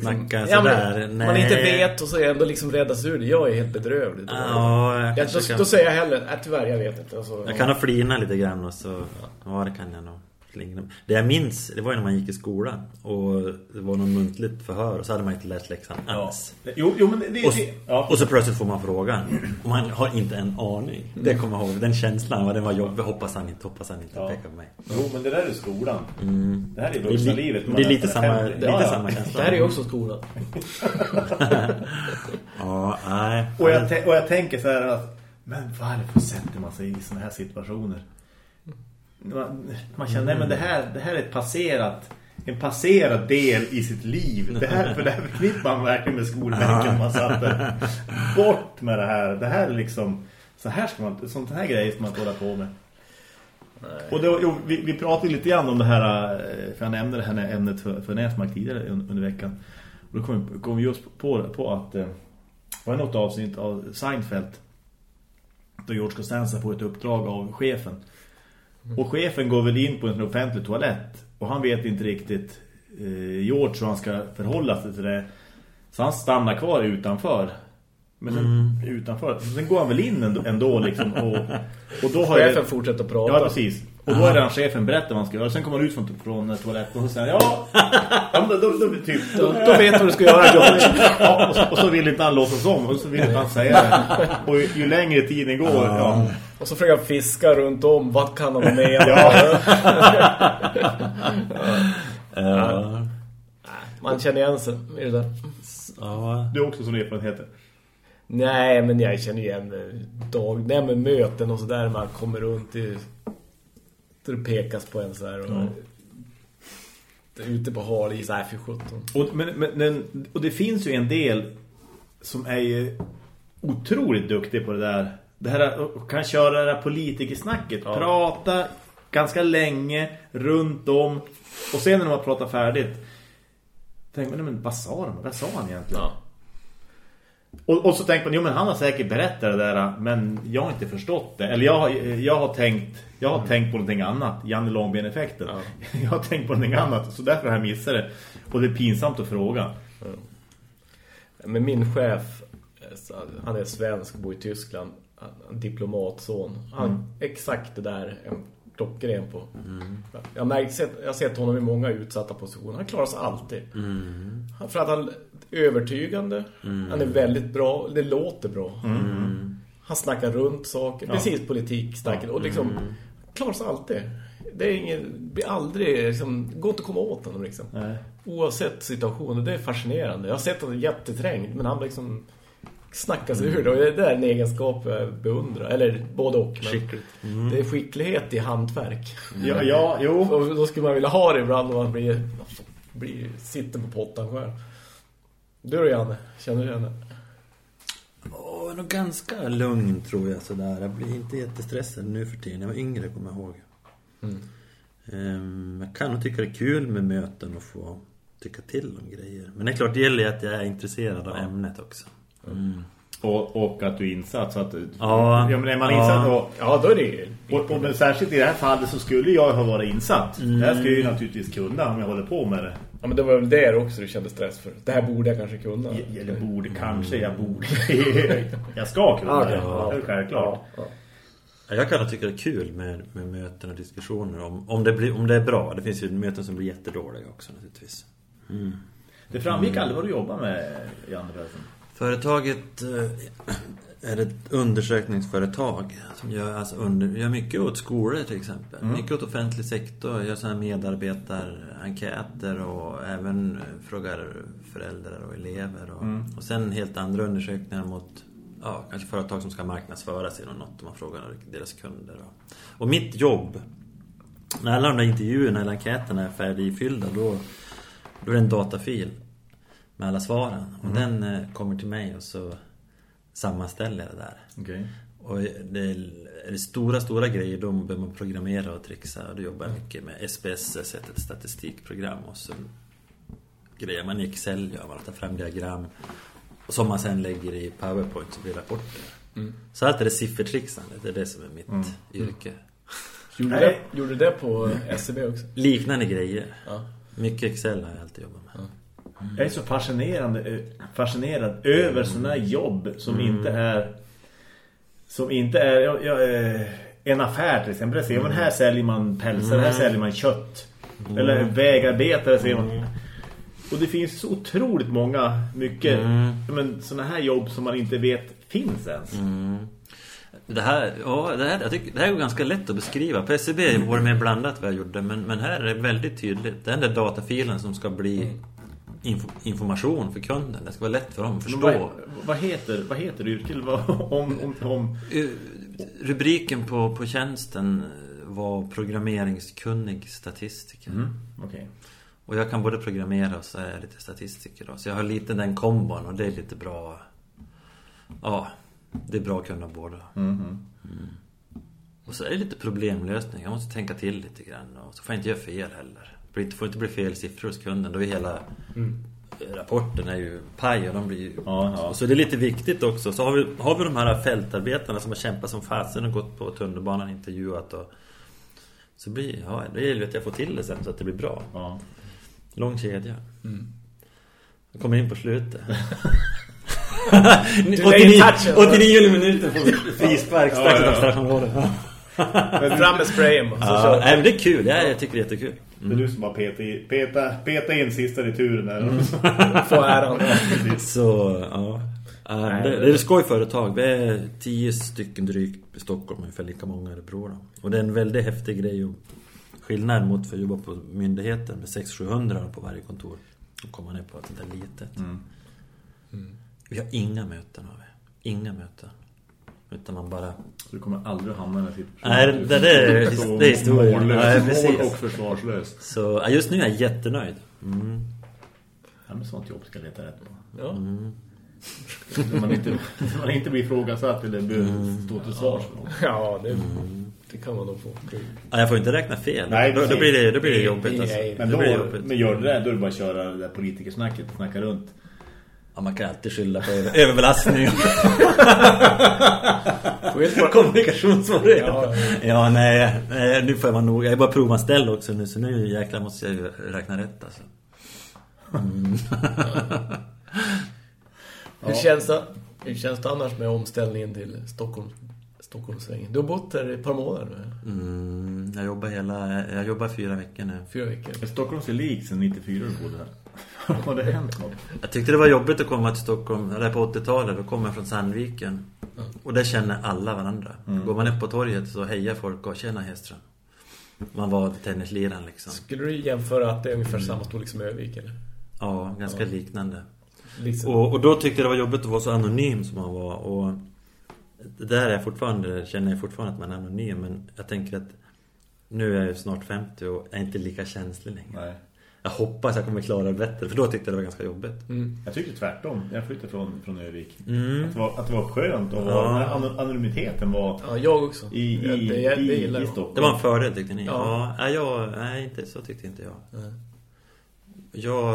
S4: Snacka
S3: men
S4: sådär,
S3: Man
S4: nej.
S3: inte vet och så ändå liksom räddas ur det. Jag är helt bedrövlig. då.
S4: Ja, jag,
S3: jag, då,
S4: kan,
S3: då säger jag hellre, nej tyvärr jag vet inte. Alltså,
S4: jag kan ha flina lite grann och så, ja det kan jag nog. Det jag minns, det var ju när man gick i skolan och det var någon muntligt förhör och så hade man inte läst läxan alls.
S2: Jo, jo men det,
S4: Och,
S2: det, ja.
S4: och så plötsligt får man frågan och man har inte en aning. Det kommer jag ihåg, den känslan, vad den var jobbig. Hoppas han inte, hoppas han inte
S2: Ja.
S4: pekar på mig.
S2: Jo, men det där är skolan. Det här är
S4: Det
S2: vuxna
S4: li-
S2: livet.
S4: det är lite samma, lite
S3: Ja, ja.
S4: samma känsla.
S3: Det här är också skolan.
S4: Ja, nej.
S2: Och jag, och jag tänker så här att men varför sätter man sig i såna här situationer? Man, känner, nej men det här, det här är ett passerat en passerad del i sitt liv. Det här, för det här förknippar man verkligen med skolbänken. Man satt där. Bort med det här. Det här är liksom, så här ska man, sånt här grejer ska man hålla på med. Och då, jo, vi, vi pratade lite grann om det här, eh, för jag nämnde det här ämnet för, för Näsmark tidigare un- under veckan. Och då kom, vi- kom vi just på, på att eh, det var något avsnitt av Seinfeld då George Costanza får ett uppdrag av chefen. Och chefen går väl in på en offentlig toalett och han vet inte riktigt eh, George hur han ska förhålla sig till det. Så han stannar kvar utanför. Men sen, utanför. Sen går han väl in ändå, ändå liksom. Och, och då har
S3: Chefen fortsätter att prata.
S2: Ja, precis. Och då är det han chefen berättar vad han ska göra. Sen kommer han ut från, från toaletten och så säger ja, ja då, då, då, typ,
S3: Då, då vet du vad du ska göra,
S2: ja, och, så, och så vill inte han låtsas om och så vill inte han säga det. Och ju, ju längre tiden går, ja.
S3: Och så försöker jag fiska runt om. Vad kan han mena?
S2: Ja.
S4: Ja.
S3: Man känner igen sig i det där.
S4: Ja.
S2: Du har också sån erfarenheter.
S3: Nej, men jag känner igen dag, nej, med möten och sådär. Man kommer runt i... Där det pekas på en så här. Och, är ute på hal is. Nej, för 17.
S2: Och, men, men, men, och det finns ju en del som är ju otroligt duktig på det där. Det här kan köra det där politikersnacket.
S3: Ja.
S2: Prata ganska länge runt om. Och sen när de har pratat färdigt tänker man, men vad sa de? Vad sa han egentligen?
S3: Ja.
S2: Och, och så tänker man, jo men han har säkert berättat det där men jag har inte förstått det. Eller jag, har- jag har tänkt jag har tänkt på någonting annat. Janne Långben-effekten.
S3: Ja.
S2: Jag har tänkt på någonting annat. Så därför har jag missat det. Och det är pinsamt att fråga.
S3: Men min chef, han är svensk, bor i Tyskland. En diplomatson. Han, Exakt det där är en klockren på. Jag, har märkt, jag har sett honom i många utsatta positioner. Han klarar sig alltid. Han, för att han övertygande. Han är väldigt bra. Det låter bra. Han snackar runt saker. Precis politik. Snackar, Och liksom klarar sig alltid. Det är ingen, blir aldrig liksom, går inte att komma åt honom liksom.
S2: Nej.
S3: Oavsett situationen, det är fascinerande. Jag har sett honom jätteträngd, men han liksom snackar sig ur det. Och det är en egenskap jag beundrar. Eller både och.
S4: Skickligt.
S3: Det är skicklighet i hantverk.
S2: Ja, ja jo.
S3: Och då skulle man vilja ha det ibland och man blir, blir, sitter på pottan själv. Du då Janne, känner du det?
S4: Åh, nog ganska lugn tror jag sådär. Jag blir inte jättestressad nu för tiden. Jag var yngre, kommer jag ihåg. Ehm, jag kan nog tycka det är kul med möten och få tycka till om grejer. Men det är klart, det gäller ju att jag är intresserad av ämnet också. Mm.
S2: Och, och att du är insatt. Så att,
S4: Ja.
S2: ja men är man
S4: Ja.
S2: insatt och,
S3: Ja, då är det
S2: och, och, men särskilt i det här fallet så skulle jag ha varit insatt. Det här skulle jag ju naturligtvis kunna om jag håller på med det.
S3: Ja, men det var väl där också du kände stress för. Det här borde jag kanske kunna.
S2: Eller borde, kanske jag borde. jag ska kunna
S3: Ja, okej.
S2: det. Det är självklart.
S3: Ja,
S4: Ja, Jag kan tycka det är kul med, med möten och diskussioner om, om, det blir, om det är bra. Det finns ju möten som blir jättedåliga också naturligtvis.
S2: Det framgick aldrig vad du jobbar med, Janne Persson.
S4: Företaget eh, är ett undersökningsföretag som gör, alltså under, gör mycket åt skolor till exempel. Mycket åt offentlig sektor. Gör sådana här medarbetarenkäter och även eh, frågar föräldrar och elever. Och, och sen helt andra undersökningar mot ja, kanske företag som ska marknadsföra sig något. Och man frågar deras kunder. Och, och mitt jobb när alla de där intervjuerna eller enkäterna är färdigfyllda då, då är det en datafil med alla svaren. Och den eh, kommer till mig och så sammanställer jag det där.
S2: Okej.
S4: Och det är, det stora, stora grejer då behöver man programmera och trixa. Och då jobbar jag mycket med SPSS, ett statistikprogram. Och så grejer man i Excel, gör man tar fram diagram. Och som man sen lägger i PowerPoint så blir rapporter. Så allt det där siffertrixandet, det är det som är mitt yrke.
S3: Gjorde,
S2: Nej.
S3: det, gjorde det på SCB också?
S4: Liknande grejer.
S3: Ja.
S4: Mycket Excel har jag alltid jobbat med.
S2: Jag är så fascinerande, eh, fascinerad över sådana här jobb som inte är som inte är jag, jag, eh, en affär till exempel. Ser, men här säljer man pälsar, här säljer man kött. Eller vägarbetare ser man. Och det finns så otroligt många, mycket men sådana här jobb som man inte vet finns ens.
S4: Det här, ja, det här, jag tycker, det här är ganska lätt att beskriva. På SCB var det mer blandat vad jag gjorde. Men, men här är det väldigt tydligt. Den där datafilen som ska bli info, information för kunden. Det ska vara lätt för dem att förstå.
S2: vad, vad heter vad heter yrket om, om, om
S4: Eh, Rubriken på, på tjänsten var programmeringskunnig statistiker.
S2: Okej.
S4: Och jag kan både programmera och så är jag lite statistiker då. Så jag har lite den kombon och det är lite bra. Ja, det är bra att kunna båda. Mm. Och så är det lite problemlösning. Jag måste tänka till lite grann. Och så får jag inte göra fel heller. Det får- får inte bli fel siffror hos kunden. Då är hela eh, rapporten är ju paj och de blir ju...
S2: Ja, ja.
S4: Så är det lite viktigt också. Så har vi, har vi de här fältarbetarna som har kämpat som fasen och gått på tunnelbanan och intervjuat och... Så blir ja, det gäller ju att jag får till det sen så att det blir bra.
S2: Ja.
S4: Lång kedja.
S3: Mm.
S4: Jag kommer in på slutet.
S3: lägger touchen.
S4: 89 minuter på frispark strax utanför straffområdet.
S3: Fram med sprayen
S4: Ja, nej, men det är kul. Jag, jag tycker det är jättekul.
S2: Det är du som har peta, i- peta, peta in sista returen där.
S3: vi. Få äran.
S4: Så, ja. Ja, det, det är ett skojföretag. Vi är tio stycken drygt i Stockholm, ungefär lika många i Örebro då. Och det är en väldigt häftig grej och skillnad mot för att jobba på myndigheten med 600-700 på varje kontor. Och komma ner på ett sånt där litet. Vi har inga möten har vi. Inga möten. Utan man bara...
S2: Så du kommer aldrig hamna i den här situationen.
S4: Nej, det- det är-
S2: Så
S4: det är historien.
S2: mållös-
S4: precis.
S2: Mål och försvarslös.
S4: Så ja, just nu är jag jättenöjd. Mm.
S2: Ja, men sånt jobb ska jag leta rätt på.
S3: Ja.
S2: När man inte, man inte blir ifrågasatt eller behöver stå till svars. för något.
S3: Ja, det, det kan man nog få.
S4: Ja, jag får inte räkna fel.
S2: Nej,
S4: då, då, blir det, då blir det jobbigt. Alltså.
S2: Men,
S4: Då
S2: då,
S4: blir det jobbigt.
S2: men gör du det, då är det bara att köra det där politikersnacket, snacka runt.
S4: Ja, man kan alltid skylla på över, överbelastning. Kommunikationssvårigheter.
S3: Ja,
S4: Ja, ja nej, nej, nu får man nog. Jag är bara provanställd också nu, så nu jäklar måste jag ju räkna rätt alltså.
S3: Hur, känns det, hur känns det annars med omställningen till Stockholm, Stockholmsvängen? Du har bott här i ett par månader nu.
S4: Mm, jag jobbar hela, jag jobbar fyra veckor nu.
S3: Fyra veckor.
S2: Är Stockholm så lik sen 94 du bodde här? Har det hänt något?
S4: Jag tyckte det var jobbigt att komma till Stockholm, eller på 80-talet, då kom jag från Sandviken. Och där känner alla varandra. Går man upp på torget så hejar folk och tjena Hedström. Man var tennisliran liksom.
S3: Skulle du jämföra att det är ungefär samma storlek som Övik, eller?
S4: Ja, ganska liknande.
S3: Liksom.
S4: Och, och då tyckte jag det var jobbigt att vara så anonym som man var. Och det där är jag fortfarande, känner jag fortfarande att man är anonym. Men jag tänker att nu är jag ju snart 50 och är inte lika känslig längre.
S2: Nej.
S4: Jag hoppas jag kommer klara det bättre, för då tyckte jag det var ganska jobbigt.
S3: Mm.
S2: Jag tyckte tvärtom. Jag flyttade från, från Övik.
S4: Mm.
S2: Att, det var, att det var skönt och
S4: Ja.
S2: an- anonymiteten var
S3: Ja, jag också.
S2: i, i,
S3: Ja, det, jag, det
S2: i, i. Stockholm.
S4: Det var en fördel tyckte ni?
S3: Ja.
S4: Ja, nej, jag, nej inte, så tyckte inte jag.
S3: Nej.
S4: Jag,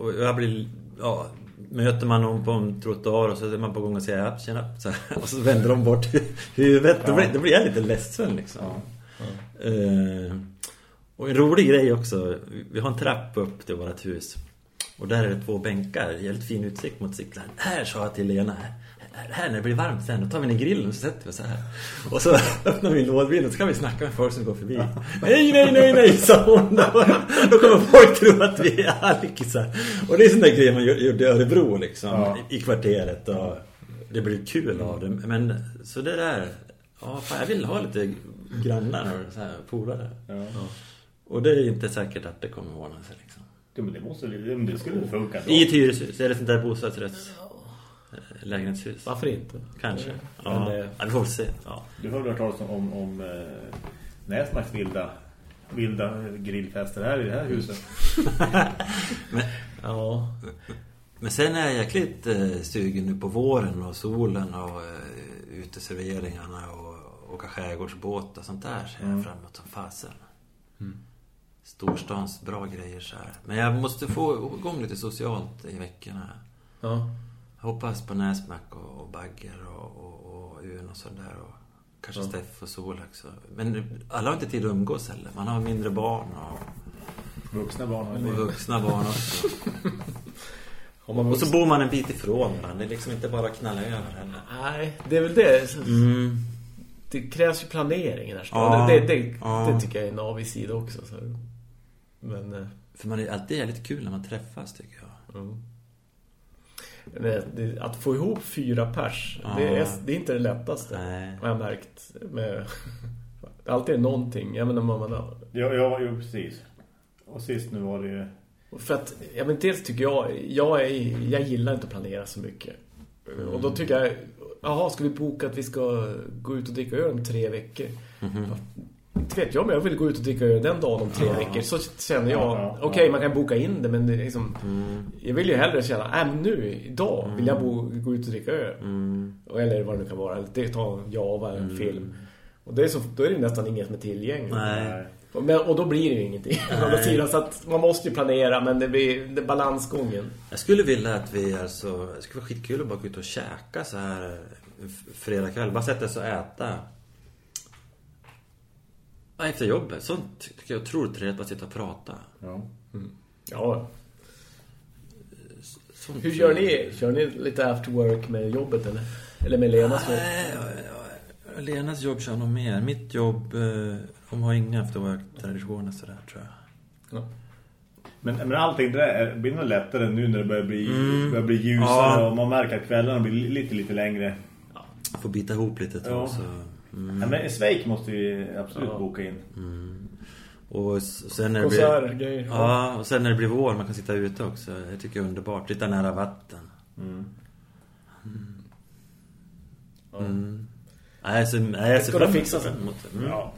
S4: och jag blir, ja, möter man någon på en trottoar och så är man på gång och säger ja, tjena, så här, och så vänder de bort huvudet. Då, blir, då blir jag lite ledsen liksom. Eh, och en rolig grej också, vi har en trapp upp till vårt hus. Och där är det två bänkar, helt fin utsikt mot cyklar. Här sa jag till Lena, här, här när det blir varmt sen, då tar vi ner grillen och så sätter vi oss här. Och så öppnar vi lådbilen och så kan vi snacka med folk som går förbi. Nej, nej, nej, nej, sa hon. Då, då kommer folk tro att vi är alkisar. Och det är sån där grej man gjorde i Örebro liksom,
S2: Ja.
S4: i kvarteret. Och det blir kul av det. Men så det där, ja, fan, jag vill ha lite grannar och så här polare.
S2: Ja.
S4: Och det är inte säkert att det kommer ordna sig liksom.
S2: Ja, men det, måste, men det skulle funka. då.
S4: I ett hyreshus, eller sånt där bostadsrätts eh, lägenhetshus.
S3: Varför inte?
S4: Kanske.
S3: Men,
S4: Ja,
S3: eh,
S4: ja, vi får väl se.
S2: Ja, du har väl hört talas om, om, om eh, Näsmarks vilda vilda grillfester här i det här huset.
S3: Ja.
S4: Men sen är jag jäkligt eh, sugen nu på våren och solen och eh, uteserveringarna och åka skärgårdsbåt och sånt där ser jag fram emot som fasen. Storstans bra grejer så här. Men jag måste få igång lite socialt i veckorna.
S3: Ja.
S4: Jag hoppas på Näsmack och, och Bagger och, och, och Un och sådär. Och kanske
S3: Ja.
S4: Steff och Sol också. Men alla har inte tid att umgås heller. Man har mindre barn och,
S2: Vuxna barn har
S4: och
S2: det.
S4: vuxna barn också. Och så bor man en bit ifrån varandra. Det är liksom inte bara att knalla över heller.
S3: Nej, det är väl det.
S4: Mm.
S3: Det krävs ju planering i den här
S4: Ja,
S3: staden. Det, det,
S4: ja.
S3: det tycker jag är en avigssida också. Så. Men... eh,
S4: För man är alltid jävligt kul när man träffas tycker jag.
S3: Mm. Att få ihop fyra pers,
S4: Ja.
S3: det, är, det är inte det lättaste.
S4: Nej.
S3: Har jag märkt. Med, det alltid är någonting. Jag menar, man, man,
S2: Ja, ja, jo, precis. Och sist nu var det ju...
S3: för att, ja, men dels tycker jag, jag, är, jag gillar inte att planera så mycket. Och då tycker jag, jaha, ska vi boka att vi ska gå ut och dricka öl om tre veckor? Inte vet jag, men jag vill gå ut och dricka öl den dagen om tre veckor. Så känner jag,
S2: Ja,
S3: okej
S2: ja.
S3: man kan boka in det, men liksom, jag vill ju hellre känna, äh, nu, idag vill jag bo, gå ut och dricka öl. Och Eller vad det nu kan vara, eller ta en Java eller en film. Och det är så, då är det nästan inget med tillgängligt.
S4: Nej.
S3: Men, och då blir det ju ingenting. sidan, så att man måste ju planera, men det blir det balansgången.
S4: Jag skulle vilja att vi alltså... Det skulle vara skitkul att bara gå ut och käka så här fredag kväll. Bara sätta sig och äta. Ja, efter jobbet. Sånt tycker jag är otroligt trevligt att sitta och prata.
S2: Ja.
S3: Ja.
S4: Sånt
S3: Hur gör ni? Kör ni lite after work med jobbet eller? Eller med Lenas jobb?
S4: Nej, ja, ja, Lenas jobb kör nog mer. Mitt jobb, eh, de har inga after work-traditioner sådär tror jag.
S3: Ja.
S2: Men, men allting det där är- blir nog lättare nu när det börjar bli,
S4: Mm.
S2: börjar bli ljusare
S4: Ja.
S2: och man märker att kvällarna blir li- lite, lite längre.
S4: Får bita ihop lite ett tag
S2: Ja.
S4: så... Mm.
S2: Ja, men Schweiz måste vi absolut
S3: Ja.
S2: boka in.
S4: Och s- sen när det
S3: Konserter,
S4: blir...
S3: grejer.
S4: Ja, och sen när det blir vår, man kan sitta ute också. Jag tycker det är underbart. Sitta nära vatten.
S2: Mm.
S4: Mm. Nej, så, nej, jag ser
S3: ska
S4: fram-
S3: fixa sig.
S4: fram emot det. Mm.
S2: Ja.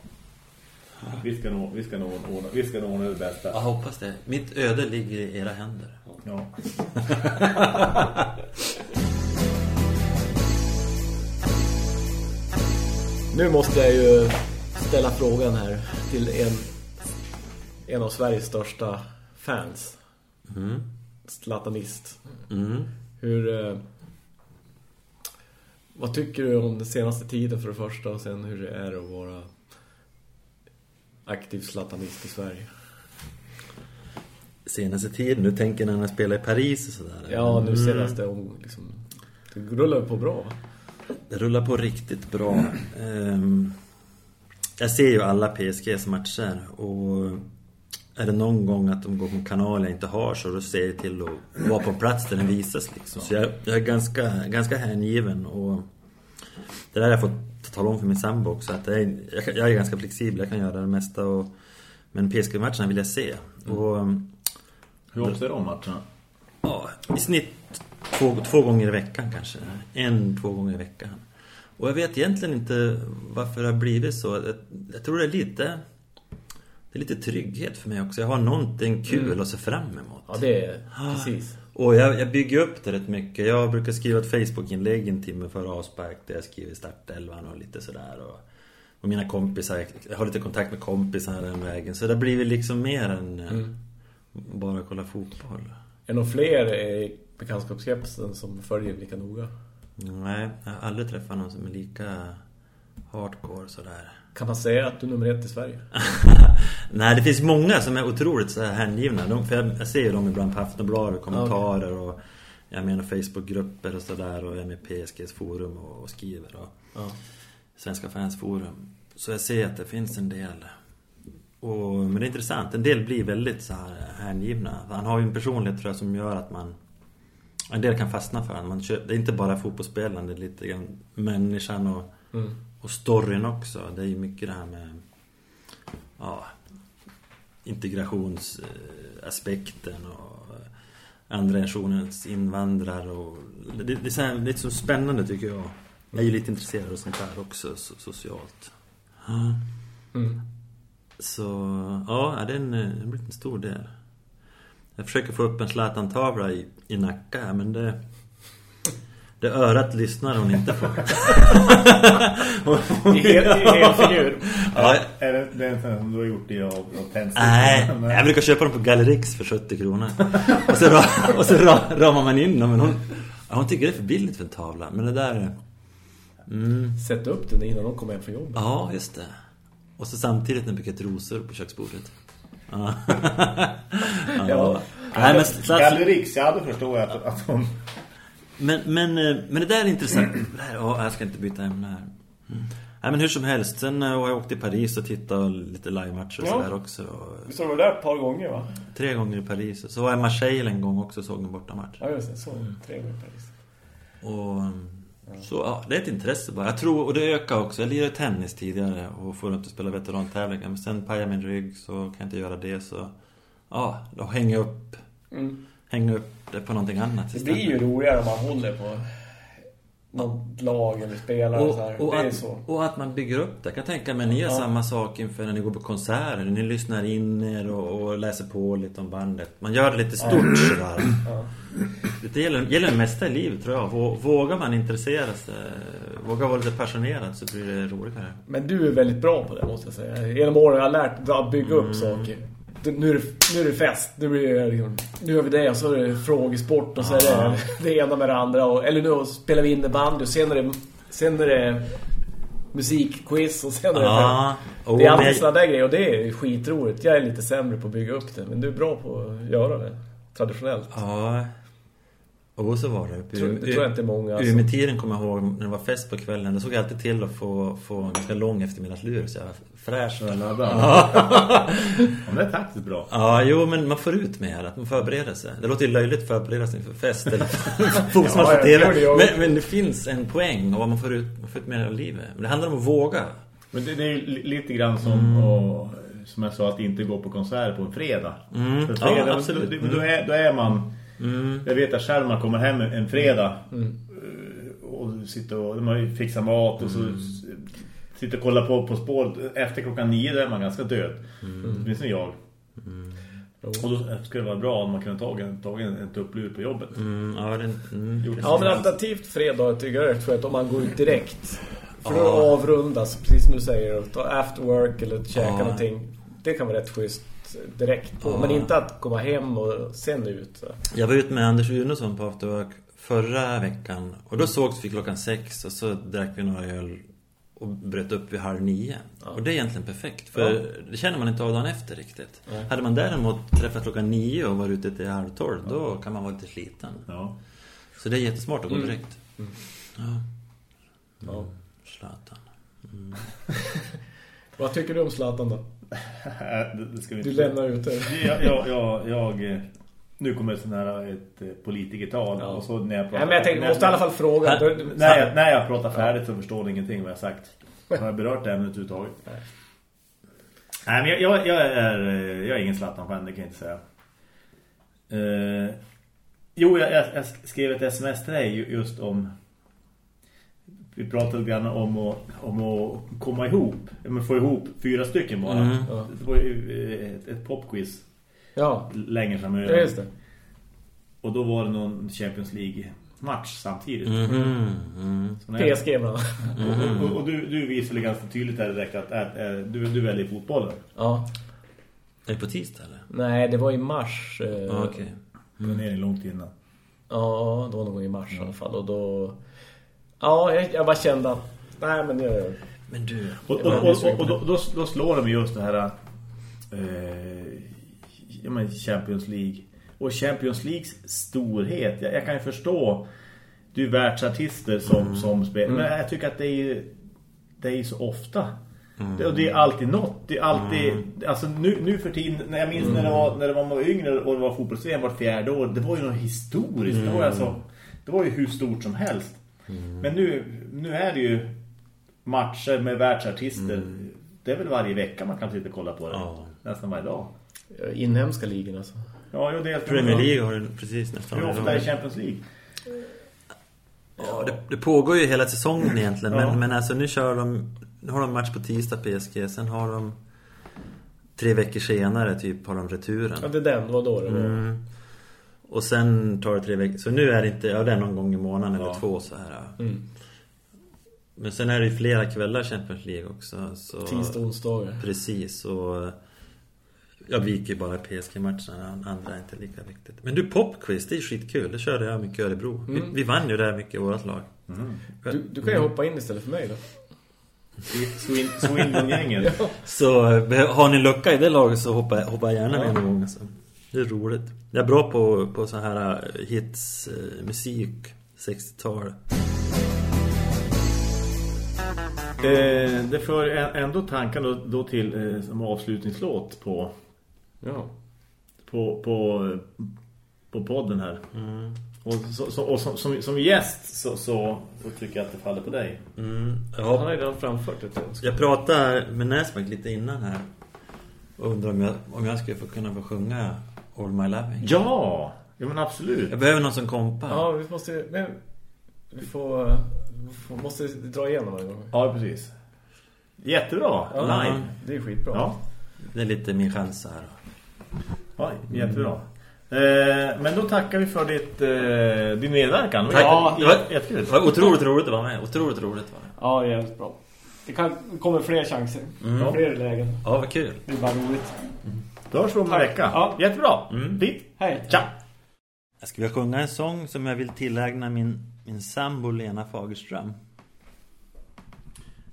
S2: Vi ska nog, vi ska nog ordna, vi ska nog ordna det bästa.
S4: Jag hoppas det. Mitt öde ligger i era händer.
S2: Ja.
S3: Nu måste jag ju ställa frågan här till en, en av Sveriges största fans.
S4: Mm.
S3: Zlatanist.
S4: Mm.
S3: Hur... Eh, vad tycker du om den senaste tiden för det första och sen hur det är att vara aktiv Zlatanist i Sverige?
S4: Senaste tiden, nu tänker när han spelar i Paris och sådär.
S3: Ja, nu
S4: Mm.
S3: senaste om liksom... Det rullar på bra va?
S4: Det rullar på riktigt bra. Ehm, jag ser ju alla PSGs matcher och är det någon gång att de går på en kanal jag inte har så då ser jag till att vara på plats där den visas liksom. Så jag, jag är ganska, ganska hängiven och det där har jag fått tala om för min sambo också att jag är, jag, jag är ganska flexibel, jag kan göra det mesta och, men PSG-matcherna vill jag se. Och
S2: Hur ofta är de matcherna?
S4: Ja, i snitt två, två gånger i veckan kanske. En, två gånger i veckan. Och jag vet egentligen inte varför det har blivit så. Jag, jag tror det är lite... Det är lite trygghet för mig också. Jag har någonting kul att se fram emot.
S3: Ja, det är precis.
S4: Och jag, jag bygger upp det rätt mycket. Jag brukar skriva ett Facebook-inlägg en timme före avspark där jag skriver startelvan och lite sådär. Och, och mina kompisar, jag har lite kontakt med kompisar den vägen. Så det har blivit liksom mer än eh, bara kolla fotboll.
S3: Är det någon fler i bekantskapskretsen som följer lika noga?
S4: Nej, jag har aldrig träffat någon som är lika hardcore sådär.
S3: Kan man säga att du är nummer ett i Sverige?
S4: Nej, det finns många som är otroligt så här hängivna. De, för jag, jag ser ju dem ibland på Aftonbladet, kommentarer och jag menar Facebookgrupper och sådär och jag är med i PSGs forum och, och skriver och
S3: Ja.
S4: Svenska fansforum. Så jag ser att det finns en del. Och, men det är intressant, en del blir väldigt så här hängivna. Han har ju en personlighet tror jag som gör att man en del kan fastna för honom. Det är inte bara fotbollsspelaren, det är lite grann människan och,
S3: Mm.
S4: och storyn också. Det är ju mycket det här med ja, integrationsaspekten och andra nationens invandrare och det, det, är så här, är så spännande tycker jag. Jag är ju lite intresserad av sånt här också so, socialt.
S3: Mm.
S4: Så, ja, det är har blivit en stor del. Jag försöker få upp en Zlatan-tavla i, i Nacka här, men det... Det örat lyssnar hon inte på.
S3: I hel, i hel figur.
S4: ja,
S2: Är det, det är som du har gjort det av, av
S4: nej, jag brukar köpa dem på Gallerix för 70 kronor. Och så, och så ra, ramar man in dem. Men hon, hon tycker det är för billigt för en tavla. Men det där... är- Mm,
S3: Sätt upp den innan de kommer hem från jobbet.
S4: ja, just det. Och så samtidigt en bukett rosor på köksbordet. Ja.
S3: Ja.
S4: Nej, men Zlatan-
S2: Gallerix, jag hade förstått att, att hon...
S4: Men, men, eh, men det där är intressant. Det här- Ja, jag ska inte byta ämne här. Mm. Nej, men hur som helst. Sen eh, har jag åkt till Paris och tittat lite live-matcher och
S3: Ja.
S4: sådär också. Och
S3: Vi såg det där ett par gånger va?
S4: tre gånger i Paris. Så var jag i Marseille en gång också och såg en bortamatch.
S3: Ja just det, så tre gånger i Paris.
S4: Och mm, så ja, det är ett intresse bara. Jag tror, och det ökar också. Jag lirade tennis tidigare och får inte spela veterantävlingar. Men sen pajar min rygg så kan jag inte göra det så... Ja, då hänger jag upp,
S3: Mm.
S4: hänger upp det på någonting annat
S3: Det blir ju roligare om man håller på något lag eller spelare och, så här.
S4: Och, och,
S3: det är
S4: att,
S3: så.
S4: och att man bygger upp det. Jag kan tänka mig ni gör
S3: Ja.
S4: samma sak inför när ni går på konserter. Ni lyssnar in er och, och läser på lite om bandet. Man gör det lite stort sådär.
S3: Ja.
S4: Det gäller, gäller det mesta i livet tror jag. Vå- Vågar man intressera sig, vågar vara lite passionerad så blir det roligare.
S3: Men du är väldigt bra på det måste jag säga. Genom åren har jag lärt dig att bygga upp saker. Nu är, det, nu är det fest, nu, blir det, liksom- nu gör vi det och så är det frågesport och så är det det ena med det andra. Och, eller nu spelar vi innebandy och sen är det, sen är det musikquiz och sen är det...
S4: Och
S3: det är alltid sådana där grejer och det är skitroligt. Jag är lite sämre på att bygga upp det, men du är bra på att göra det. Traditionellt.
S4: Ja. Och så var det.
S3: Tror- det tror jag inte många som-
S4: med tiden kommer jag ihåg när det var fest på kvällen. Då såg jag alltid till att få, få en ganska lång eftermiddagslur. Så jag var fräsch.
S2: Ja, men det är faktiskt bra.
S4: Ja, jo, men man får ut mer att man förbereder sig. Det låter ju löjligt att förbereda sig för fest eller fotbollsmatch
S3: Ja,
S4: TV. Men, men det finns en poäng och vad man får ut, man får ut mer av livet. Men det handlar om att våga.
S2: Men det, det är ju li- lite grann som, och, som jag sa, att inte gå på konsert på en fredag.
S4: Mm.
S2: För
S4: Ja,
S2: fredag
S4: absolut.
S2: Då, då, är, då är man...
S4: Mm.
S2: Jag vet att själv man kommer hem en fredag eh, och sitter och man fixar mat och så s- sitter och kollar på på spår. Efter klockan nio då är man ganska död. Mm. Åtminstone jag. Och då skulle det vara bra om man kunde ta en, ta en, en tupplur på jobbet.
S4: Mm, ja, den, mm,
S3: Ja, men alternativt fredag tycker jag att om man går ut direkt. För
S4: Ja.
S3: att avrundas, precis som du säger, ta after work eller käka
S4: Ja.
S3: någonting. Det kan vara rätt schysst direkt på.
S4: Ja.
S3: Men inte att komma hem och sen ut.
S4: Jag var ute med Anders Unesson på Afterwork förra veckan. Och då sågs vi klockan sex och så drack vi några öl och bröt upp vid halv nio. Och det är egentligen perfekt. För
S3: Ja.
S4: det känner man inte av dagen efter riktigt. Hade man däremot träffat klockan nio och varit ute till halv tolv, då kan man vara lite sliten.
S2: Ja.
S4: Så det är jättesmart att gå
S3: Mm.
S4: direkt. Ja.
S3: Ja.
S4: Zlatan.
S3: Vad tycker du om Zlatan då?
S2: Det, det ska vi
S3: Du
S2: inte-
S3: lämnar ut det.
S2: jag, jag, jag, jag eh, nu kommer det sån här ett eh, politikertal
S3: Ja.
S2: och så när jag pratar
S3: Nej, men jag tänkte,
S2: när-
S3: måste i alla fall fråga. Du- du-
S2: när jag, när jag pratar färdigt så förstår ni ingenting vad jag sagt. Har jag berört ämnet överhuvudtaget?
S3: Nej.
S2: Nej, men jag, jag, jag, är, eh, jag är ingen Zlatan-fan, det kan jag inte säga. Eh, jo, jag, jag, skrev ett sms till dig ju- just om... Vi pratade lite grann om att, om att komma ihop. Men få ihop fyra stycken bara.
S4: Mm.
S3: Ja.
S2: Det var ju eh, ett, ett popquiz
S3: Ja,
S2: längre framöver.
S3: ja, just det.
S2: Och då var det någon Champions League-match samtidigt.
S4: Mhm, mm.
S2: Jag-
S3: PSG va?
S2: Och, och, och du, du visade ganska tydligt här direkt att äh, du, du väljer fotbollen.
S3: Ja.
S4: Är det på tisdag eller?
S3: Nej, det var i mars. eh,
S4: Ja, okej.
S2: Planering långt innan.
S3: Ja, det var gång i mars i alla fall. Och då... Ja, jag, jag bara kände att... Nej, men jag...
S4: Men du...
S2: Och, och, och, och, och då, då, då slår de just det här eh, Champions League. Och Champions Leagues storhet. Jag, jag kan ju förstå du är världsartister som, som spelar. Men jag tycker att det är ju det är ju så ofta. Det, och det är alltid något. Det är alltid... Alltså nu, nu för tiden... När jag minns när, det var, när det var man var yngre och det var fotbolls var fjärde år. Det var ju något historiskt. Det, var alltså, det var ju hur stort som helst. Men nu, nu är det ju matcher med världsartister. Det är väl varje vecka man kan sitta och kolla på det.
S4: Ja.
S2: Nästan varje dag.
S3: Inhemska ligan alltså.
S2: Ja, jo, det är
S4: Premier League har du precis nästan.
S2: Hur ofta är Champions League?
S4: Ja, det, det pågår ju hela säsongen egentligen.
S2: Ja.
S4: Men, men alltså nu kör de... Nu har de match på tisdag PSG. Sen har de... tre veckor senare typ har de returen.
S3: Ja, det är den. Var då det var.
S4: Mm. Och sen tar det tre veckor. Så nu är det inte, ja det är någon gång i månaden eller
S2: Ja.
S4: två så här.
S3: Mm.
S4: Men sen är det ju flera kvällar Champions League också. Så,
S3: Tisdag, onsdagar.
S4: Precis, och jag viker ju bara PSG-matcherna, andra är inte lika viktigt. Men du, popquiz, det är skitkul. Det körde jag mycket i Örebro. Vi, vi vann ju där mycket i vårt lag.
S3: Du, du kan ju hoppa in istället för mig då.
S2: Swin, Swindon-gänget.
S4: Så eh, har ni lucka i det laget så hoppa, hoppa gärna med någon gång. Alltså. Det är roligt. Jag är bra på, på så här eh, hits, eh, musik, 60-tal.
S2: Eh, det för ändå tanken då, då till eh, som avslutningslåt på,
S3: Ja.
S2: på, på, på podden här. Och, så, så, och som, som, som gäst så, så, så tycker jag att det faller på dig.
S4: Mm.
S3: Han
S4: Ja,
S3: har ju redan framfört det
S4: jag pratade med Näsmark lite innan här. Och undrar om jag, om jag skulle få kunna få sjunga All My Loving.
S2: Ja, ja men absolut.
S4: Jag behöver någon som kompar.
S3: Ja, vi måste... Men, vi får... Vi får, måste dra igenom en gång.
S2: Ja, precis. Jättebra,
S3: Ja,
S2: live.
S3: Det är skitbra.
S2: Ja,
S4: Det är lite min chans här.
S2: ja jättebra. Eh, men då tackar vi för ditt, eh, din medverkan.
S4: Tack.
S2: Ja,
S4: Det var-
S2: jättekul.
S4: Det var otroligt roligt att vara med. Otroligt roligt var det.
S3: Ja, jävligt bra. Det kan, kommer fler chanser.
S4: Mm.
S3: Fler lägen.
S4: Ja, vad kul.
S3: Det är bara roligt.
S2: Då hörs vi om en vecka.
S3: Ja.
S2: Jättebra.
S4: Mm.
S2: Fint.
S3: Hej.
S2: Tja.
S4: Jag skulle vilja sjunga en sång som jag vill tillägna min, min sambo Lena Fagerström.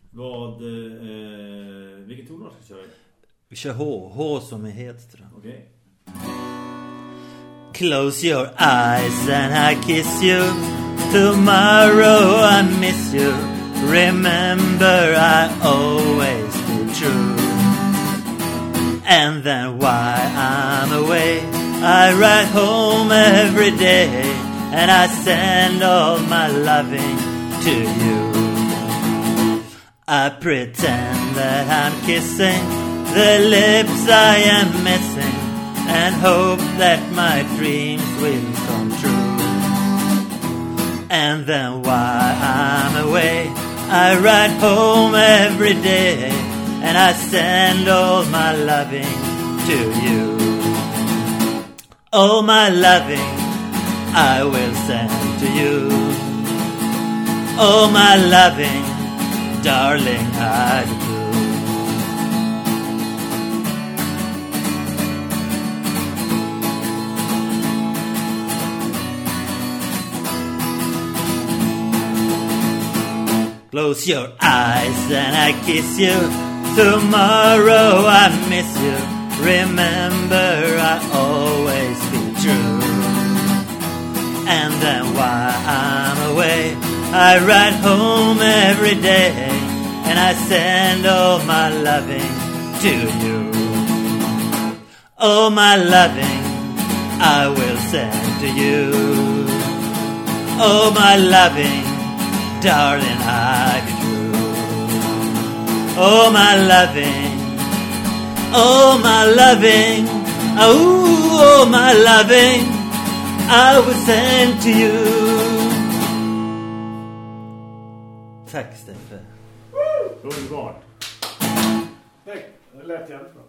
S2: Vad, eh, vilket tonart ska vi köra?
S4: Vi kör H. H som är Hedström.
S2: Okej.
S4: Close your eyes and I kiss you. Tomorrow I miss you. Remember I always be true. And then while I'm away, I write home every day. And I send all my loving to you. I pretend that I'm kissing the lips I am missing and hope that my dreams will come true. And then while I'm away, I write home every day and I send all my loving to you. All my loving I will send to you. All my loving, darling, I do. Close your eyes and I kiss you. Tomorrow I miss you. Remember I always be true. And then while I'm away, I ride home every day and I send all my loving to you. All my loving I will send to you. Oh, my loving, darling, I. Oh, my loving, oh, my loving, oh, oh, my loving, I will send to you. Tack, Steffe.
S2: Underbart.
S3: Det lät jävligt bra.